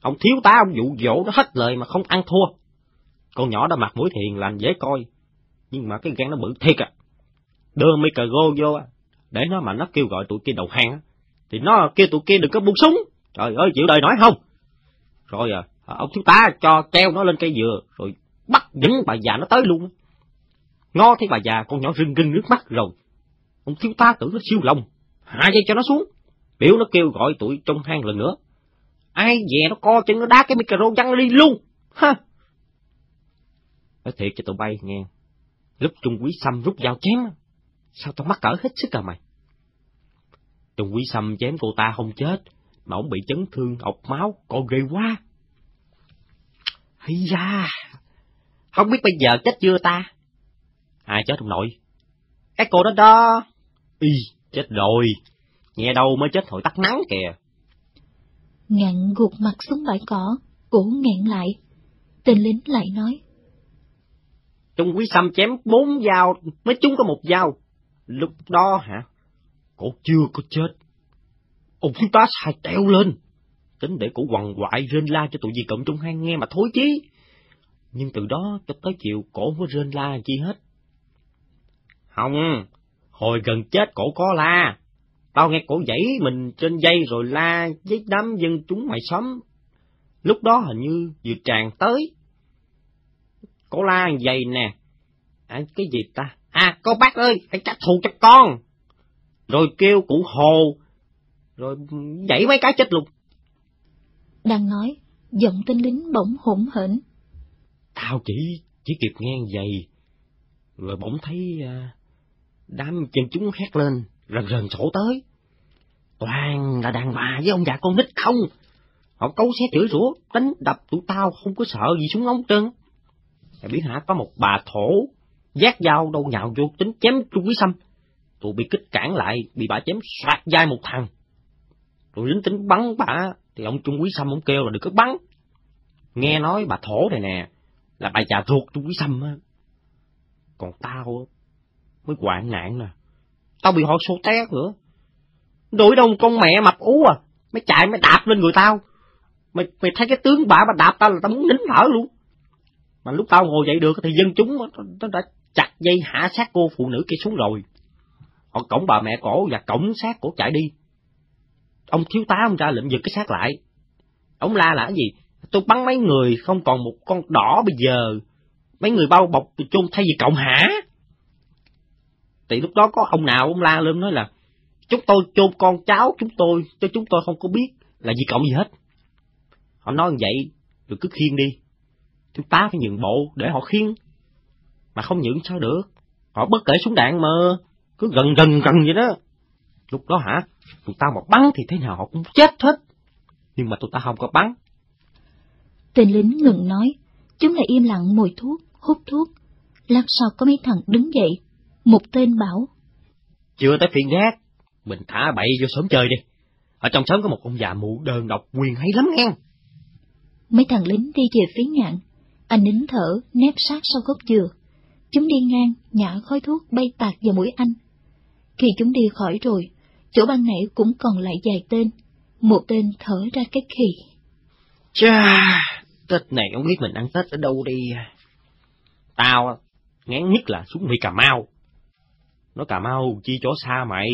Ông thiếu tá ông dụ dỗ nó hết lời mà không ăn thua. Con nhỏ đó mặt mũi thiền lành dễ coi, nhưng mà cái gan nó bự thiệt à. Đưa mấy gô vô, để nó mà nó kêu gọi tụi kia đầu hàng, thì nó kêu tụi kia đừng có buông súng. Trời ơi, chịu đời nói không? Rồi à, ông thiếu tá cho treo nó lên cây dừa, rồi bắt dẫn bà già nó tới luôn. Ngó thấy bà già con nhỏ rưng rưng nước mắt rồi. Ông thiếu tá tưởng nó siêu lòng, hạ dây cho nó xuống. Biểu nó kêu gọi tụi trong hang lần nữa. Ai về nó co chân nó đá cái micro văng đi luôn. Ha! Nói thiệt cho tụi bay nghe. Lúc Trung Quý Sâm rút dao chém, sao tao mắc cỡ hết sức à mày? Trung Quý Sâm chém cô ta không chết, mà ông bị chấn thương ọc máu, còn ghê quá. Hay da, không biết bây giờ chết chưa ta? Ai chết ông nội? Cái cô đó đó. Y, chết rồi. Nghe đâu mới chết hồi tắt nắng kìa. Ngạn gục mặt xuống bãi cỏ, cổ nghẹn lại. Tên lính lại nói. Trung quý xăm chém bốn dao, mới trúng có một dao. Lúc đó hả? Cổ chưa có chết. Ông ta tá sai teo lên. Tính để cổ quằn quại rên la cho tụi gì cộng trong hang nghe mà thối chí. Nhưng từ đó cho tới chiều cổ mới rên la chi hết. Không, hồi gần chết cổ có la. Tao nghe cổ dãy mình trên dây rồi la với đám dân chúng ngoài xóm. Lúc đó hình như vừa tràn tới. Cổ la dày nè. À, cái gì ta? À, cô bác ơi, hãy trách thù cho con. Rồi kêu cụ hồ, rồi dãy mấy cái chết luôn. Đang nói, giọng tên lính bỗng hỗn hển. Tao chỉ, chỉ kịp nghe vậy, rồi bỗng thấy uh, đám chân chúng hét lên, rần rần sổ tới. Toàn là đàn bà với ông già con nít không. Họ cấu xé chửi rủa, đánh đập tụi tao không có sợ gì xuống ống trơn. Mày biết hả, có một bà thổ, giác dao đâu nhào vô tính chém Trung Quý Sâm. Tụi bị kích cản lại, bị bà chém soạt vai một thằng rồi lính tính bắn bà, thì ông Trung Quý Sâm ông kêu là đừng có bắn. Nghe nói bà thổ này nè, là bà già ruột Trung Quý Sâm á. Còn tao mới hoạn nạn nè. Tao bị họ xô té nữa. đuổi đâu con mẹ mập ú à, mày chạy mày đạp lên người tao. Mày, mày thấy cái tướng bà mà đạp tao là tao muốn nín thở luôn. Mà lúc tao ngồi dậy được thì dân chúng nó đã chặt dây hạ sát cô phụ nữ kia xuống rồi. Họ cổng bà mẹ cổ và cổng sát cổ chạy đi. Ông thiếu tá, ông ra lệnh giật cái xác lại. Ông la là cái gì? Tôi bắn mấy người không còn một con đỏ bây giờ. Mấy người bao bọc chôn thay vì cộng hả? Thì lúc đó có ông nào ông la lên nói là, chúng tôi chôn con cháu chúng tôi cho chúng tôi không có biết là gì cộng gì hết. Họ nói như vậy, rồi cứ khiêng đi. Thiếu tá phải nhường bộ để họ khiêng. Mà không nhường sao được. Họ bất kể súng đạn mà, cứ gần gần gần vậy đó. Lúc đó hả, tụi tao mà bắn thì thế nào họ cũng chết hết. Nhưng mà tụi tao không có bắn. Tên lính ngừng nói, chúng lại im lặng mồi thuốc, hút thuốc. Lát sau có mấy thằng đứng dậy, một tên bảo. Chưa tới phiên gác, mình thả bậy vô sớm chơi đi. Ở trong xóm có một ông già mụ đơn độc quyền hay lắm nghe. Mấy thằng lính đi về phía ngạn, anh nín thở, nép sát sau gốc dừa. Chúng đi ngang, nhả khói thuốc bay tạt vào mũi anh. Khi chúng đi khỏi rồi, chỗ ban nãy cũng còn lại vài tên. Một tên thở ra cái khỉ. Chà, Tết này không biết mình ăn Tết ở đâu đi. Tao ngán nhất là xuống đi Cà Mau. Nó Cà Mau chi chỗ xa mày.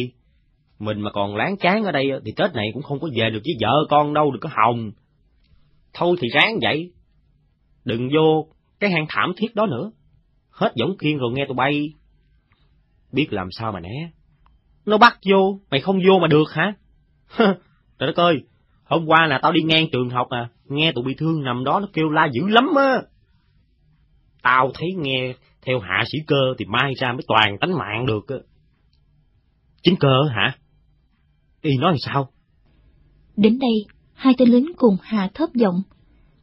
Mình mà còn láng chán ở đây thì Tết này cũng không có về được với vợ con đâu, được có hồng. Thôi thì ráng vậy. Đừng vô cái hang thảm thiết đó nữa. Hết giống kiên rồi nghe tụi bay. Biết làm sao mà né. Nó bắt vô, mày không vô mà được hả? Trời đất ơi, hôm qua là tao đi ngang trường học à, nghe tụi bị thương nằm đó nó kêu la dữ lắm á. Tao thấy nghe theo hạ sĩ cơ thì mai ra mới toàn tánh mạng được. Chính cơ hả? Y nói sao? Đến đây, hai tên lính cùng hạ thấp giọng,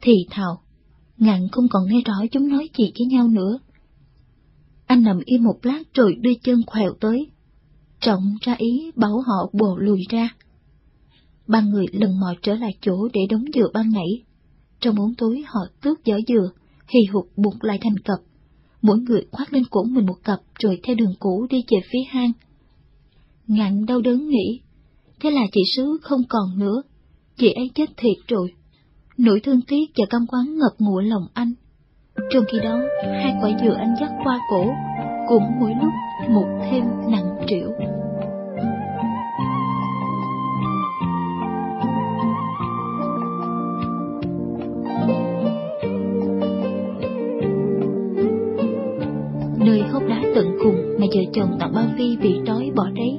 thì thào, ngạn không còn nghe rõ chúng nói gì với nhau nữa. Anh nằm im một lát rồi đưa chân khèo tới, trọng ra ý bảo họ bồ lùi ra. Ba người lần mò trở lại chỗ để đóng dừa ban nãy. Trong bóng tối họ tước giỏ dừa, hì hụt buộc lại thành cặp. Mỗi người khoác lên cổ mình một cặp rồi theo đường cũ đi về phía hang. Ngạn đau đớn nghĩ, thế là chị Sứ không còn nữa, chị ấy chết thiệt rồi. Nỗi thương tiếc và căm quán ngập ngụa lòng anh. Trong khi đó, hai quả dừa anh dắt qua cổ, cũng mỗi lúc một thêm nặng trĩu. Nơi hốc đá tận cùng mà vợ chồng tặng Ba Phi bị trói bỏ đấy,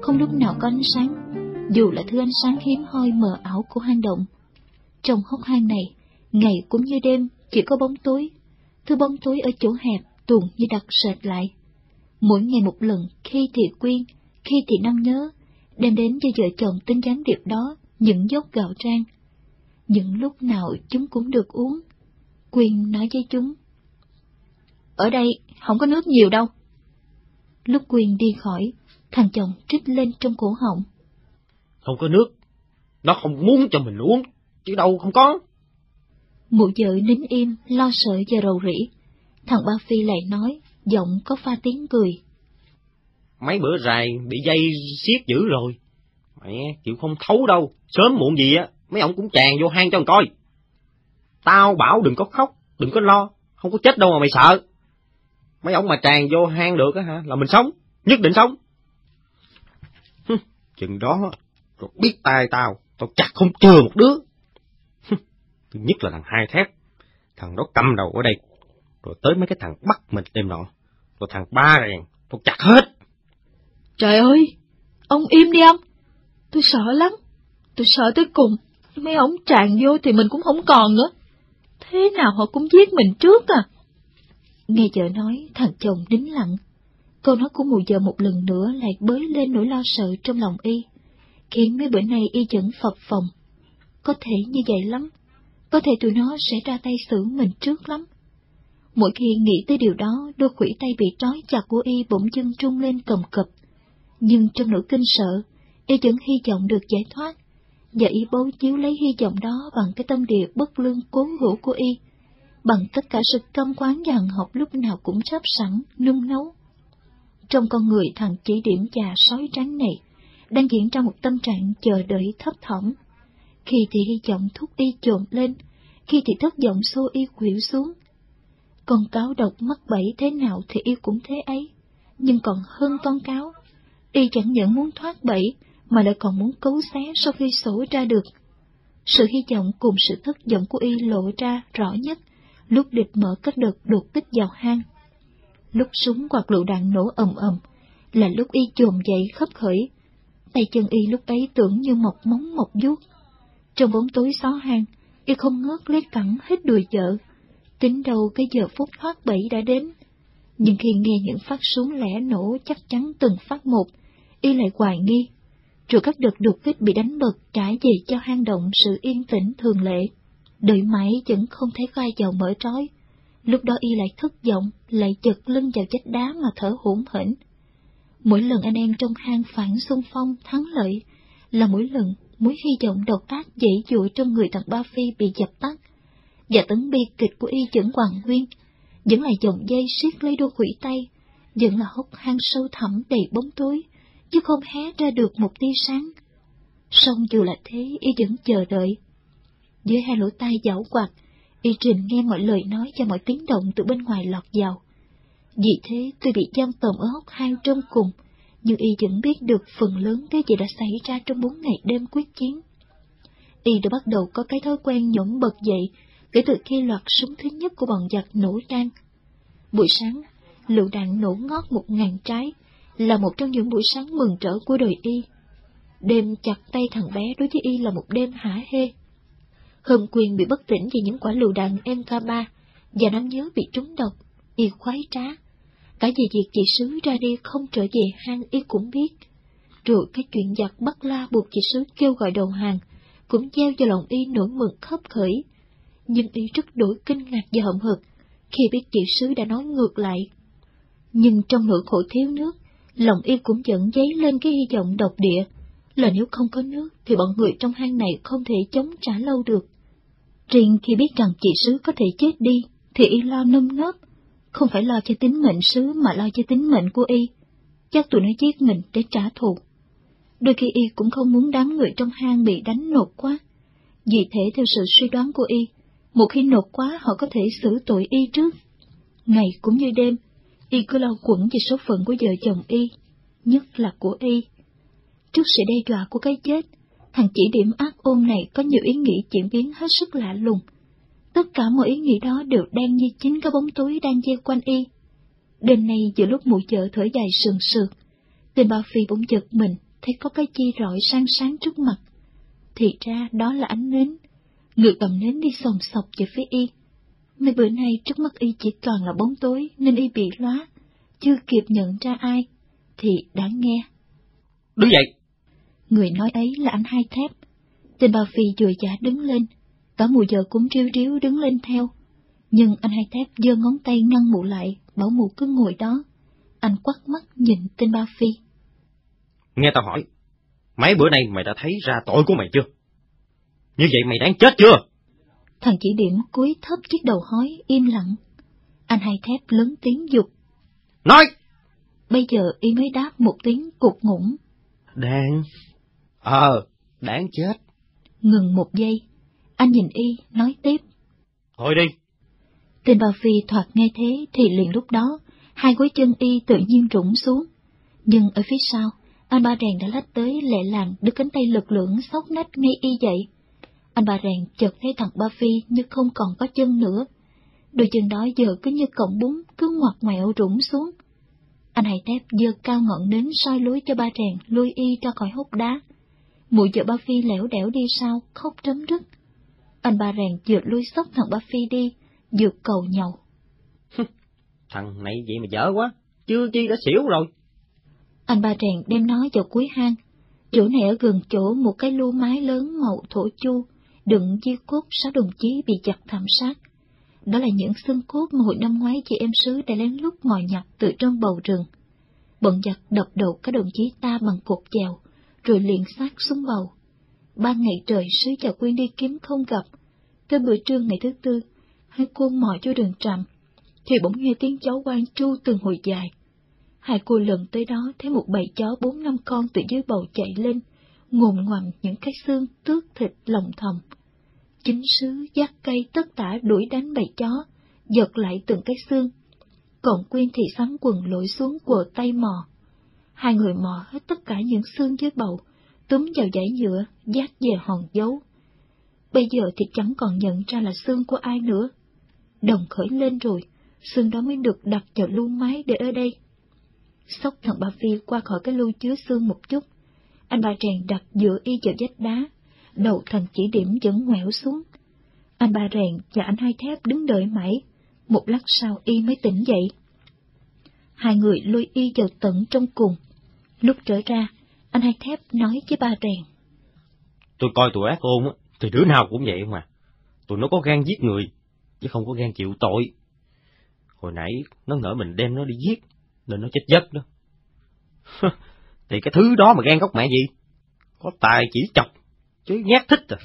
không lúc nào có ánh sáng. dù là thứ ánh sáng hiếm hoi mờ ảo của hang động. Trong hốc hang này, ngày cũng như đêm chỉ có bóng tối, thứ bóng tối ở chỗ hẹp tuồn như đặt sệt lại. Mỗi ngày một lần, khi thì quyên, khi thì năm nhớ, đem đến cho vợ chồng tính gián điệp đó những dốc gạo trang. Những lúc nào chúng cũng được uống. Quyên nói với chúng. Ở đây không có nước nhiều đâu. Lúc Quyên đi khỏi, thằng chồng trích lên trong cổ họng. Không có nước, nó không muốn cho mình uống, chứ đâu không có. Mụ vợ nín im, lo sợ và rầu rĩ. Thằng Ba Phi lại nói, giọng có pha tiếng cười. Mấy bữa dài bị dây siết dữ rồi. Mẹ chịu không thấu đâu, sớm muộn gì á, mấy ông cũng tràn vô hang cho con coi. Tao bảo đừng có khóc, đừng có lo, không có chết đâu mà mày sợ. Mấy ông mà tràn vô hang được á hả, là mình sống, nhất định sống. chừng đó, rồi biết tay tao, tao chặt không chừa một đứa. Hừ, nhất là thằng hai thép, thằng đó cầm đầu ở đây, rồi tới mấy cái thằng bắt mình đêm nọ, rồi thằng ba rèn, tôi chặt hết. Trời ơi, ông im đi ông, tôi sợ lắm, tôi sợ tới cùng, mấy ông tràn vô thì mình cũng không còn nữa. Thế nào họ cũng giết mình trước à? Nghe vợ nói, thằng chồng đính lặng. Câu nói của mùi vợ một lần nữa lại bới lên nỗi lo sợ trong lòng y, khiến mấy bữa nay y vẫn phập phòng. Có thể như vậy lắm, có thể tụi nó sẽ ra tay xử mình trước lắm. Mỗi khi nghĩ tới điều đó, đôi khủy tay bị trói chặt của y bỗng dưng trung lên cầm cập. Nhưng trong nỗi kinh sợ, y vẫn hy vọng được giải thoát, và y bấu chiếu lấy hy vọng đó bằng cái tâm địa bất lương cố hữu của y, bằng tất cả sự căm quán và học lúc nào cũng sắp sẵn, nung nấu. Trong con người thằng chỉ điểm già sói trắng này, đang diễn ra một tâm trạng chờ đợi thấp thỏm. Khi thì hy vọng thúc y trộn lên, khi thì thất vọng xô y quỷ xuống. Con cáo độc mắc bẫy thế nào thì y cũng thế ấy, nhưng còn hơn con cáo. Y chẳng những muốn thoát bẫy, mà lại còn muốn cấu xé sau khi sổ ra được. Sự hy vọng cùng sự thất vọng của y lộ ra rõ nhất lúc địch mở các đợt đột kích vào hang. Lúc súng hoặc lựu đạn nổ ầm ầm, là lúc y chồm dậy khấp khởi. Tay chân y lúc ấy tưởng như mọc móng mọc vuốt. Trong bóng tối xó hang, y không ngớt lấy cẳng hết đùi vợ. Tính đâu cái giờ phút thoát bẫy đã đến. Nhưng khi nghe những phát súng lẻ nổ chắc chắn từng phát một, y lại hoài nghi. Rồi các đợt đột kích bị đánh bật trải về cho hang động sự yên tĩnh thường lệ. Đợi mãi vẫn không thấy vai vào mở trói. Lúc đó y lại thất vọng, lại chật lưng vào chết đá mà thở hổn hển. Mỗi lần anh em trong hang phản xung phong thắng lợi, là mỗi lần mối hy vọng độc ác dễ dụa trong người thằng Ba Phi bị dập tắt. Và tấn bi kịch của y chẩn hoàng nguyên, vẫn là dòng dây siết lấy đôi quỷ tay, vẫn là hốc hang sâu thẳm đầy bóng tối, chứ không hé ra được một tia sáng. Song dù là thế, y vẫn chờ đợi. Dưới hai lỗ tai giảo quạt, y trình nghe mọi lời nói và mọi tiếng động từ bên ngoài lọt vào. Vì thế, tôi bị giam tồn ở hốc hang trong cùng, nhưng y vẫn biết được phần lớn cái gì đã xảy ra trong bốn ngày đêm quyết chiến. Y đã bắt đầu có cái thói quen nhổn bật dậy kể từ khi loạt súng thứ nhất của bọn giặc nổ trang. Buổi sáng, lựu đạn nổ ngót một ngàn trái, là một trong những buổi sáng mừng rỡ của đời y. Đêm chặt tay thằng bé đối với y là một đêm hả hê. Hồng quyền bị bất tỉnh vì những quả lựu đạn MK3 và nắm nhớ bị trúng độc, y khoái trá. Cả về việc chị Sứ ra đi không trở về hang y cũng biết. Rồi cái chuyện giặc bắt la buộc chị Sứ kêu gọi đầu hàng, cũng gieo cho lòng y nỗi mừng khấp khởi. Nhưng y rất đổi kinh ngạc và hậm hực khi biết chị Sứ đã nói ngược lại. Nhưng trong nỗi khổ thiếu nước, lòng y cũng dẫn dấy lên cái hy vọng độc địa, là nếu không có nước thì bọn người trong hang này không thể chống trả lâu được. Riêng khi biết rằng chị Sứ có thể chết đi, thì y lo nâm nớp, không phải lo cho tính mệnh Sứ mà lo cho tính mệnh của y. Chắc tụi nó giết mình để trả thù. Đôi khi y cũng không muốn đám người trong hang bị đánh nột quá. Vì thế theo sự suy đoán của y, một khi nột quá họ có thể xử tội y trước. Ngày cũng như đêm, y cứ lo quẩn về số phận của vợ chồng y, nhất là của y. Trước sự đe dọa của cái chết, thằng chỉ điểm ác ôn này có nhiều ý nghĩ chuyển biến hết sức lạ lùng. Tất cả mọi ý nghĩ đó đều đang như chính cái bóng tối đang dây quanh y. Đêm nay giữa lúc mụ chợ thở dài sườn sượt, tên ba phi bỗng giật mình, thấy có cái chi rọi sáng sáng trước mặt. Thì ra đó là ánh nến. Người cầm nến đi sòng sọc về phía y. Mấy bữa nay trước mắt y chỉ toàn là bóng tối nên y bị lóa, chưa kịp nhận ra ai, thì đã nghe. Đứng dậy! Người nói ấy là anh hai thép. Tên bà Phi vừa giả đứng lên, cả mụ giờ cũng riêu riếu đứng lên theo. Nhưng anh hai thép giơ ngón tay ngăn mụ lại, bảo mụ cứ ngồi đó. Anh quắt mắt nhìn tên ba Phi. Nghe tao hỏi, mấy bữa nay mày đã thấy ra tội của mày chưa? Như vậy mày đáng chết chưa? Thằng chỉ điểm cúi thấp chiếc đầu hói im lặng. Anh hai thép lớn tiếng dục. Nói! Bây giờ y mới đáp một tiếng cục ngủng. Đáng... Ờ, đáng chết. Ngừng một giây, anh nhìn y, nói tiếp. Thôi đi. Tên bà Phi thoạt nghe thế thì liền lúc đó, hai gối chân y tự nhiên rụng xuống. Nhưng ở phía sau, anh ba rèn đã lách tới lẹ làng đưa cánh tay lực lưỡng sóc nách ngay y dậy. Anh ba rèn chợt thấy thằng ba Phi như không còn có chân nữa. Đôi chân đó giờ cứ như cọng bún, cứ ngoặt ngoẹo rụng xuống. Anh hai tép giơ cao ngọn nến soi lối cho ba rèn lui y ra khỏi hốc đá. Mụi vợ ba Phi lẻo đẻo đi sau, khóc trấm rứt. Anh ba rèn vừa lui sóc thằng ba Phi đi, vừa cầu nhầu. thằng này vậy mà dở quá, chưa chi đã xỉu rồi. Anh ba rèn đem nó vào cuối hang. Chỗ này ở gần chỗ một cái lu mái lớn màu thổ chu, đựng di cốt sáu đồng chí bị chặt thảm sát. Đó là những xương cốt mà hồi năm ngoái chị em sứ đã lén lút mòi nhặt từ trong bầu rừng. Bọn giặc đập đầu các đồng chí ta bằng cột chèo, rồi liền xác xuống bầu. Ba ngày trời sứ và Quyên đi kiếm không gặp. Tới bữa trưa ngày thứ tư, hai cô mò cho đường trầm, thì bỗng nghe tiếng chó quan tru từng hồi dài. Hai cô lần tới đó thấy một bầy chó bốn năm con từ dưới bầu chạy lên, ngồm ngoằm những cái xương tước thịt lòng thầm. Chính sứ giác cây tất tả đuổi đánh bầy chó, giật lại từng cái xương. Còn Quyên thì sắn quần lội xuống quờ tay mò. Hai người mò hết tất cả những xương dưới bầu, túm vào dãy nhựa, giác về hòn dấu. Bây giờ thì chẳng còn nhận ra là xương của ai nữa. Đồng khởi lên rồi, xương đó mới được đặt vào lưu máy để ở đây. Sóc thằng bà Phi qua khỏi cái lưu chứa xương một chút. Anh ba rèn đặt giữa y vào vách đá, đầu thành chỉ điểm vẫn ngoẻo xuống. Anh ba rèn và anh hai thép đứng đợi mãi, một lát sau y mới tỉnh dậy. Hai người lôi y vào tận trong cùng. Lúc trở ra, anh hai thép nói với ba rèn. Tôi coi tụi ác ôn á, thì đứa nào cũng vậy mà. Tụi nó có gan giết người, chứ không có gan chịu tội. Hồi nãy nó ngỡ mình đem nó đi giết, nên nó chết giấc đó. (laughs) thì cái thứ đó mà gan gốc mẹ gì? Có tài chỉ chọc, chứ nhát thích à.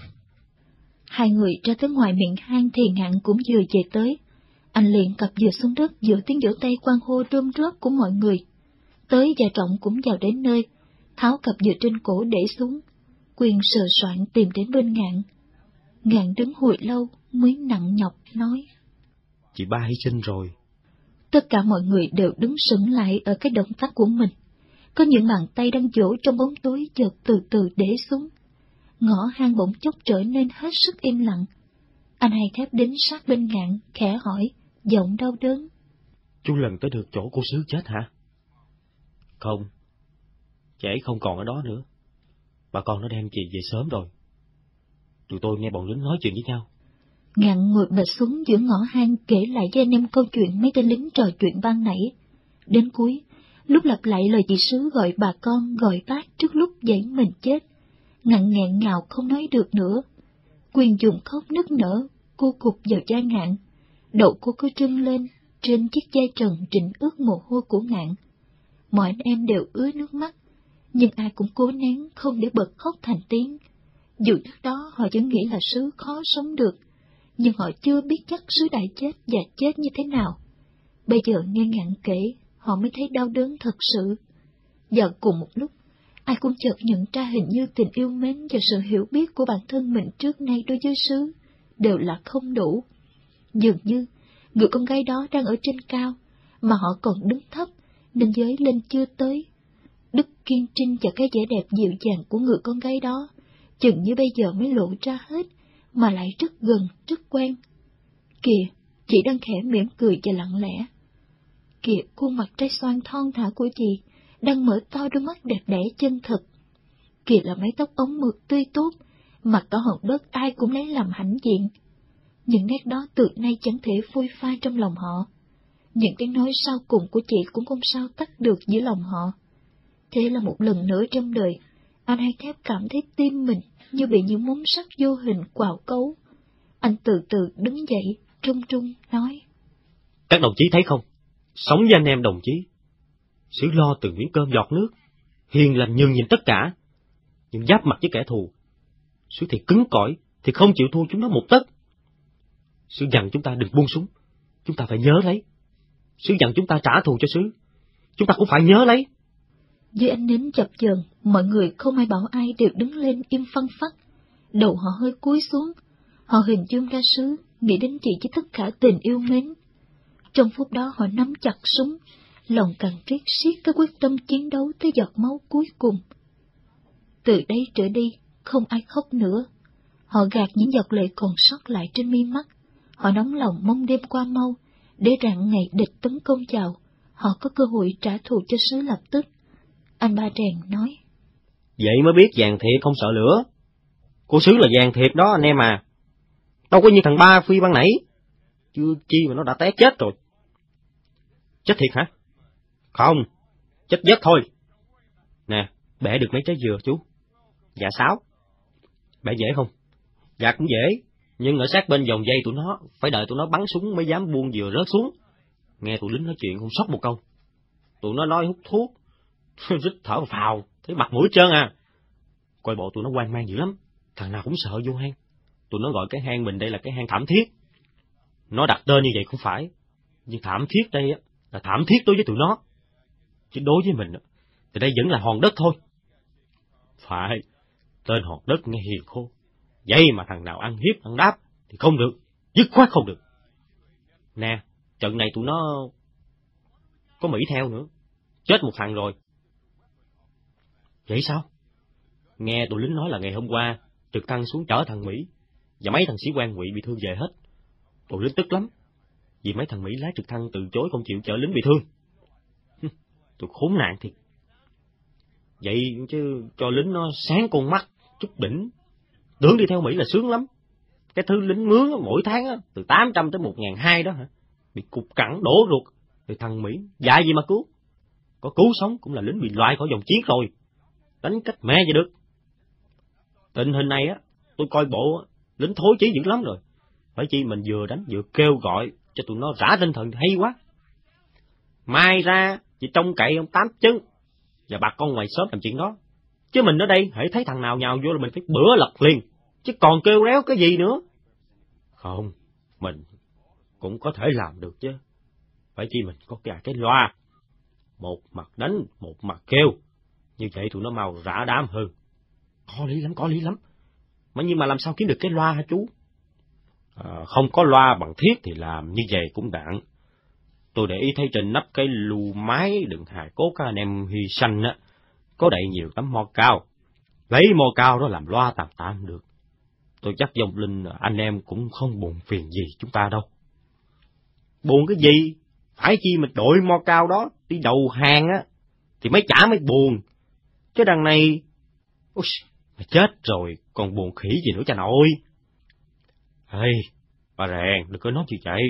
Hai người ra tới ngoài miệng hang thì ngạn cũng vừa về tới. Anh liền cặp vừa xuống đất giữa tiếng vỗ tay quan hô rôm rớt của mọi người. Tới và trọng cũng vào đến nơi, tháo cặp vừa trên cổ để xuống. Quyền sờ soạn tìm đến bên ngạn. Ngạn đứng hồi lâu mới nặng nhọc nói. Chị ba hy sinh rồi. Tất cả mọi người đều đứng sững lại ở cái động tác của mình. Có những bàn tay đang dỗ trong bóng tối chợt từ từ để xuống. Ngõ hang bỗng chốc trở nên hết sức im lặng. Anh hai thép đến sát bên ngạn, khẽ hỏi, giọng đau đớn. Chú lần tới được chỗ cô sứ chết hả? Không, ấy không còn ở đó nữa. Bà con nó đem chị về sớm rồi. Tụi tôi nghe bọn lính nói chuyện với nhau. Ngạn ngồi bệt xuống giữa ngõ hang kể lại với anh em câu chuyện mấy tên lính trò chuyện ban nãy. Đến cuối, lúc lặp lại lời chị sứ gọi bà con gọi bác trước lúc dãy mình chết. ngặn nghẹn ngào không nói được nữa. Quyền dùng khóc nức nở, cô cục vào da ngạn. Đầu cô cứ trưng lên, trên chiếc dây trần trịnh ướt mồ hôi của ngạn. Mọi anh em đều ứa nước mắt, nhưng ai cũng cố nén không để bật khóc thành tiếng. Dù lúc đó họ vẫn nghĩ là sứ khó sống được, nhưng họ chưa biết chắc sứ đại chết và chết như thế nào. Bây giờ nghe ngạn kể, họ mới thấy đau đớn thật sự. Và cùng một lúc, ai cũng chợt nhận ra hình như tình yêu mến và sự hiểu biết của bản thân mình trước nay đối với sứ đều là không đủ. Dường như, người con gái đó đang ở trên cao, mà họ còn đứng thấp, nên giới lên chưa tới. Đức kiên trinh và cái vẻ đẹp dịu dàng của người con gái đó, chừng như bây giờ mới lộ ra hết, mà lại rất gần, rất quen. Kìa, chị đang khẽ mỉm cười và lặng lẽ. Kìa, khuôn mặt trái xoan thon thả của chị, đang mở to đôi mắt đẹp đẽ chân thật, kìa là mái tóc ống mượt tươi tốt, mặt có hồng đất ai cũng lấy làm hãnh diện. Những nét đó từ nay chẳng thể phôi phai trong lòng họ. Những tiếng nói sau cùng của chị cũng không sao tắt được giữa lòng họ. Thế là một lần nữa trong đời, anh hai thép cảm thấy tim mình như bị những móng sắt vô hình quào cấu. Anh từ từ đứng dậy, trung trung nói. Các đồng chí thấy không? Sống với anh em đồng chí. Sử lo từng miếng cơm giọt nước, hiền lành nhường nhìn tất cả. Nhưng giáp mặt với kẻ thù, Sử thì cứng cỏi, thì không chịu thua chúng nó một tấc. Sử dặn chúng ta đừng buông súng, chúng ta phải nhớ lấy. Sử dặn chúng ta trả thù cho sứ, chúng ta cũng phải nhớ lấy. Dưới ánh nến chập chờn, mọi người không ai bảo ai đều đứng lên im phăng phắc. Đầu họ hơi cúi xuống, họ hình dung ra sứ, nghĩ đến chị với tất cả tình yêu mến. Trong phút đó họ nắm chặt súng, lòng càng riết siết cái quyết tâm chiến đấu tới giọt máu cuối cùng. Từ đây trở đi, không ai khóc nữa. Họ gạt những giọt lệ còn sót lại trên mi mắt. Họ nóng lòng mong đêm qua mau, để rằng ngày địch tấn công vào, họ có cơ hội trả thù cho sứ lập tức. Anh ba rèn nói. Vậy mới biết vàng thiệp không sợ lửa. Cô sứ là vàng thiệp đó anh em à. Đâu có như thằng ba phi ban nãy. Chưa chi mà nó đã té chết rồi. Chết thiệt hả? Không, chết giấc thôi. Nè, bẻ được mấy trái dừa chú. Dạ sáu. Bẻ dễ không? Dạ cũng dễ, nhưng ở sát bên dòng dây tụi nó, phải đợi tụi nó bắn súng mới dám buông dừa rớt xuống. Nghe tụi lính nói chuyện không sót một câu. Tụi nó nói hút thuốc, (laughs) rít thở phào, thấy mặt mũi trơn à. Coi bộ tụi nó quan mang dữ lắm, thằng nào cũng sợ vô hang. Tụi nó gọi cái hang mình đây là cái hang thảm thiết. Nó đặt tên như vậy không phải, nhưng thảm thiết đây á là thảm thiết đối với tụi nó. Chứ đối với mình thì đây vẫn là hòn đất thôi. Phải, tên hòn đất nghe hiền khô. Vậy mà thằng nào ăn hiếp ăn đáp thì không được, dứt khoát không được. Nè, trận này tụi nó có Mỹ theo nữa, chết một thằng rồi. Vậy sao? Nghe tụi lính nói là ngày hôm qua, trực thăng xuống chở thằng Mỹ, và mấy thằng sĩ quan ngụy bị thương về hết. Tụi lính tức lắm, vì mấy thằng Mỹ lái trực thăng từ chối không chịu chở lính bị thương. tôi khốn nạn thiệt. Vậy chứ cho lính nó sáng con mắt, chút đỉnh. Tưởng đi theo Mỹ là sướng lắm. Cái thứ lính mướn mỗi tháng á, từ 800 tới 1.200 đó hả? Bị cục cẳng đổ ruột. Thì thằng Mỹ dạy gì mà cứu. Có cứu sống cũng là lính bị loại khỏi dòng chiến rồi. Đánh cách mẹ vậy được. Tình hình này á, tôi coi bộ lính thối chí dữ lắm rồi. Phải chi mình vừa đánh vừa kêu gọi cho tụi nó rã tinh thần hay quá. Mai ra chỉ trông cậy ông tám chân và bà con ngoài xóm làm chuyện đó. Chứ mình ở đây, hãy thấy thằng nào nhào vô là mình phải bữa lật liền, chứ còn kêu réo cái gì nữa. Không, mình cũng có thể làm được chứ. Phải chi mình có cả cái loa, một mặt đánh, một mặt kêu, như vậy tụi nó mau rã đám hơn. Có lý lắm, có lý lắm. Mà nhưng mà làm sao kiếm được cái loa hả chú? Ờ, không có loa bằng thiết thì làm như vậy cũng đặng. Tôi để ý thấy trên nắp cái lù mái đựng hài cốt các anh em hy sanh á, có đậy nhiều tấm mo cao. Lấy mo cao đó làm loa tạm tạm được. Tôi chắc dòng linh anh em cũng không buồn phiền gì chúng ta đâu. Buồn cái gì? Phải chi mình đội mo cao đó đi đầu hàng á, thì mới chả mới buồn. Chứ đằng này, ôi, mà chết rồi, còn buồn khỉ gì nữa cha nội. Ê, bà rèn, đừng có nói gì vậy.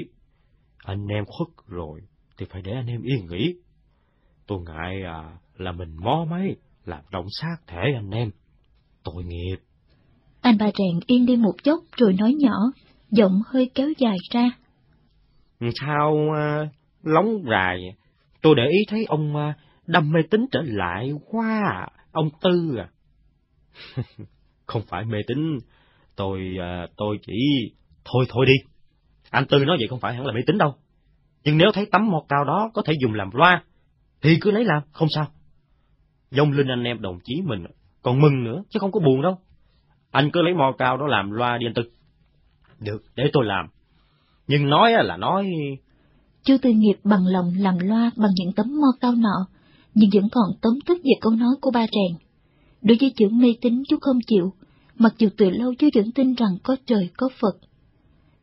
Anh em khuất rồi, thì phải để anh em yên nghỉ. Tôi ngại à, là mình mó máy, làm động sát thể anh em. Tội nghiệp. Anh ba rèn yên đi một chốc rồi nói nhỏ, giọng hơi kéo dài ra. Sao à, lóng dài, tôi để ý thấy ông à, đâm mê tính trở lại quá à, ông Tư à. (laughs) Không phải mê tính, tôi à, tôi chỉ... Thôi thôi đi, anh Tư nói vậy không phải hẳn là mê tính đâu. Nhưng nếu thấy tấm mọt cao đó có thể dùng làm loa, thì cứ lấy làm, không sao. Dông linh anh em đồng chí mình còn mừng nữa, chứ không có buồn đâu. Anh cứ lấy mò cao đó làm loa đi anh Tư. Được, để tôi làm. Nhưng nói là nói... Chú Tư Nghiệp bằng lòng làm loa bằng những tấm mo cao nọ, nhưng vẫn còn tấm tức về câu nói của ba rèn. Đối với chữ mê tín chú không chịu, mặc dù từ lâu chú vẫn tin rằng có trời có Phật.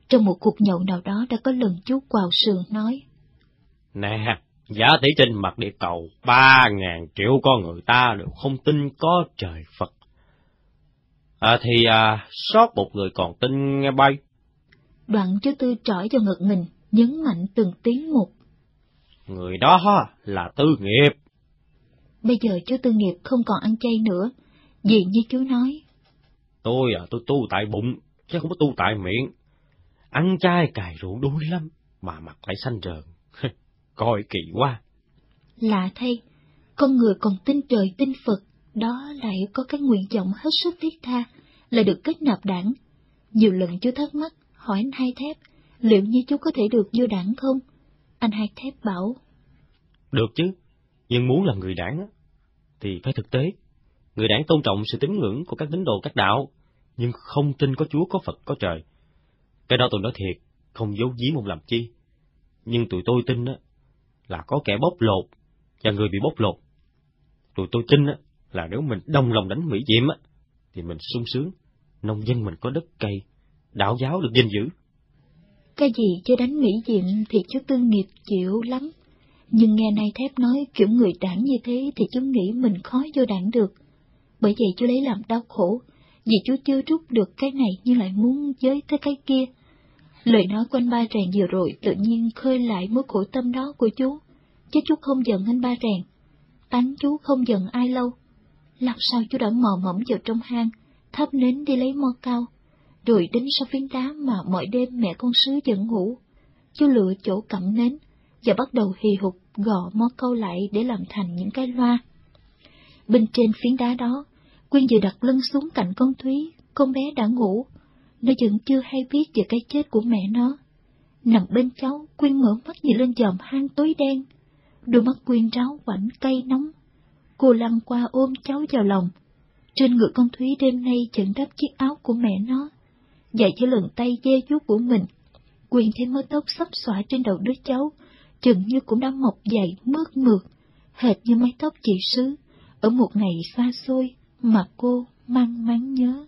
Trong một cuộc nhậu nào đó đã có lần chú quào sườn nói. Nè, giả tỷ trên mặt địa cầu ba ngàn triệu con người ta đều không tin có trời Phật. À, thì à, sót một người còn tin nghe bay. Đoạn chú Tư trỏi vào ngực mình, nhấn mạnh từng tiếng một. Người đó là Tư Nghiệp. Bây giờ chú Tư Nghiệp không còn ăn chay nữa, vì như chú nói. Tôi à, tôi tu tại bụng, chứ không có tu tại miệng. Ăn chay cài rượu đuôi lắm, mà mặt lại xanh rờn. (laughs) Coi kỳ quá. Lạ thay, con người còn tin trời tin Phật, đó lại có cái nguyện vọng hết sức thiết tha, là được kết nạp đảng. Nhiều lần chú thắc mắc, hỏi anh Hai Thép, liệu như chú có thể được vô đảng không? Anh Hai Thép bảo. Được chứ, nhưng muốn làm người đảng thì phải thực tế. Người đảng tôn trọng sự tín ngưỡng của các tín đồ các đạo, nhưng không tin có Chúa, có Phật, có trời. Cái đó tôi nói thiệt, không giấu giếm một làm chi. Nhưng tụi tôi tin á, là có kẻ bóp lột và người bị bóp lột. Tụi tôi tin á, là nếu mình đồng lòng đánh Mỹ Diệm á, thì mình sung sướng, nông dân mình có đất cây, đạo giáo được gìn giữ. Cái gì chứ đánh Mỹ Diệm thì chú Tư Nghiệp chịu lắm. Nhưng nghe nay thép nói kiểu người đảng như thế thì chú nghĩ mình khó vô đảng được. Bởi vậy chú lấy làm đau khổ, vì chú chưa rút được cái này nhưng lại muốn giới tới cái kia. Lời nói của anh ba rèn vừa rồi tự nhiên khơi lại mối khổ tâm đó của chú, chứ chú không giận anh ba rèn. Tánh chú không giận ai lâu. Làm sao chú đã mò mẫm vào trong hang, thắp nến đi lấy mo cao, rồi đến sau phiến đá mà mỗi đêm mẹ con sứ dẫn ngủ. Chú lựa chỗ cắm nến, và bắt đầu hì hục gò mo câu lại để làm thành những cái loa. Bên trên phiến đá đó, Quyên vừa đặt lưng xuống cạnh con Thúy, con bé đã ngủ, nó vẫn chưa hay biết về cái chết của mẹ nó. Nằm bên cháu, Quyên mở mắt nhìn lên dòm hang tối đen, đôi mắt Quyên ráo quảnh cay nóng. Cô lăn qua ôm cháu vào lòng. Trên ngực con Thúy đêm nay chẩn đắp chiếc áo của mẹ nó, dạy cho lần tay dê vuốt của mình. Quyên thấy mớ tóc sắp xõa trên đầu đứa cháu, chừng như cũng đã mọc dày mướt mượt, hệt như mái tóc chị sứ, ở một ngày xa xôi mà cô mang máng nhớ.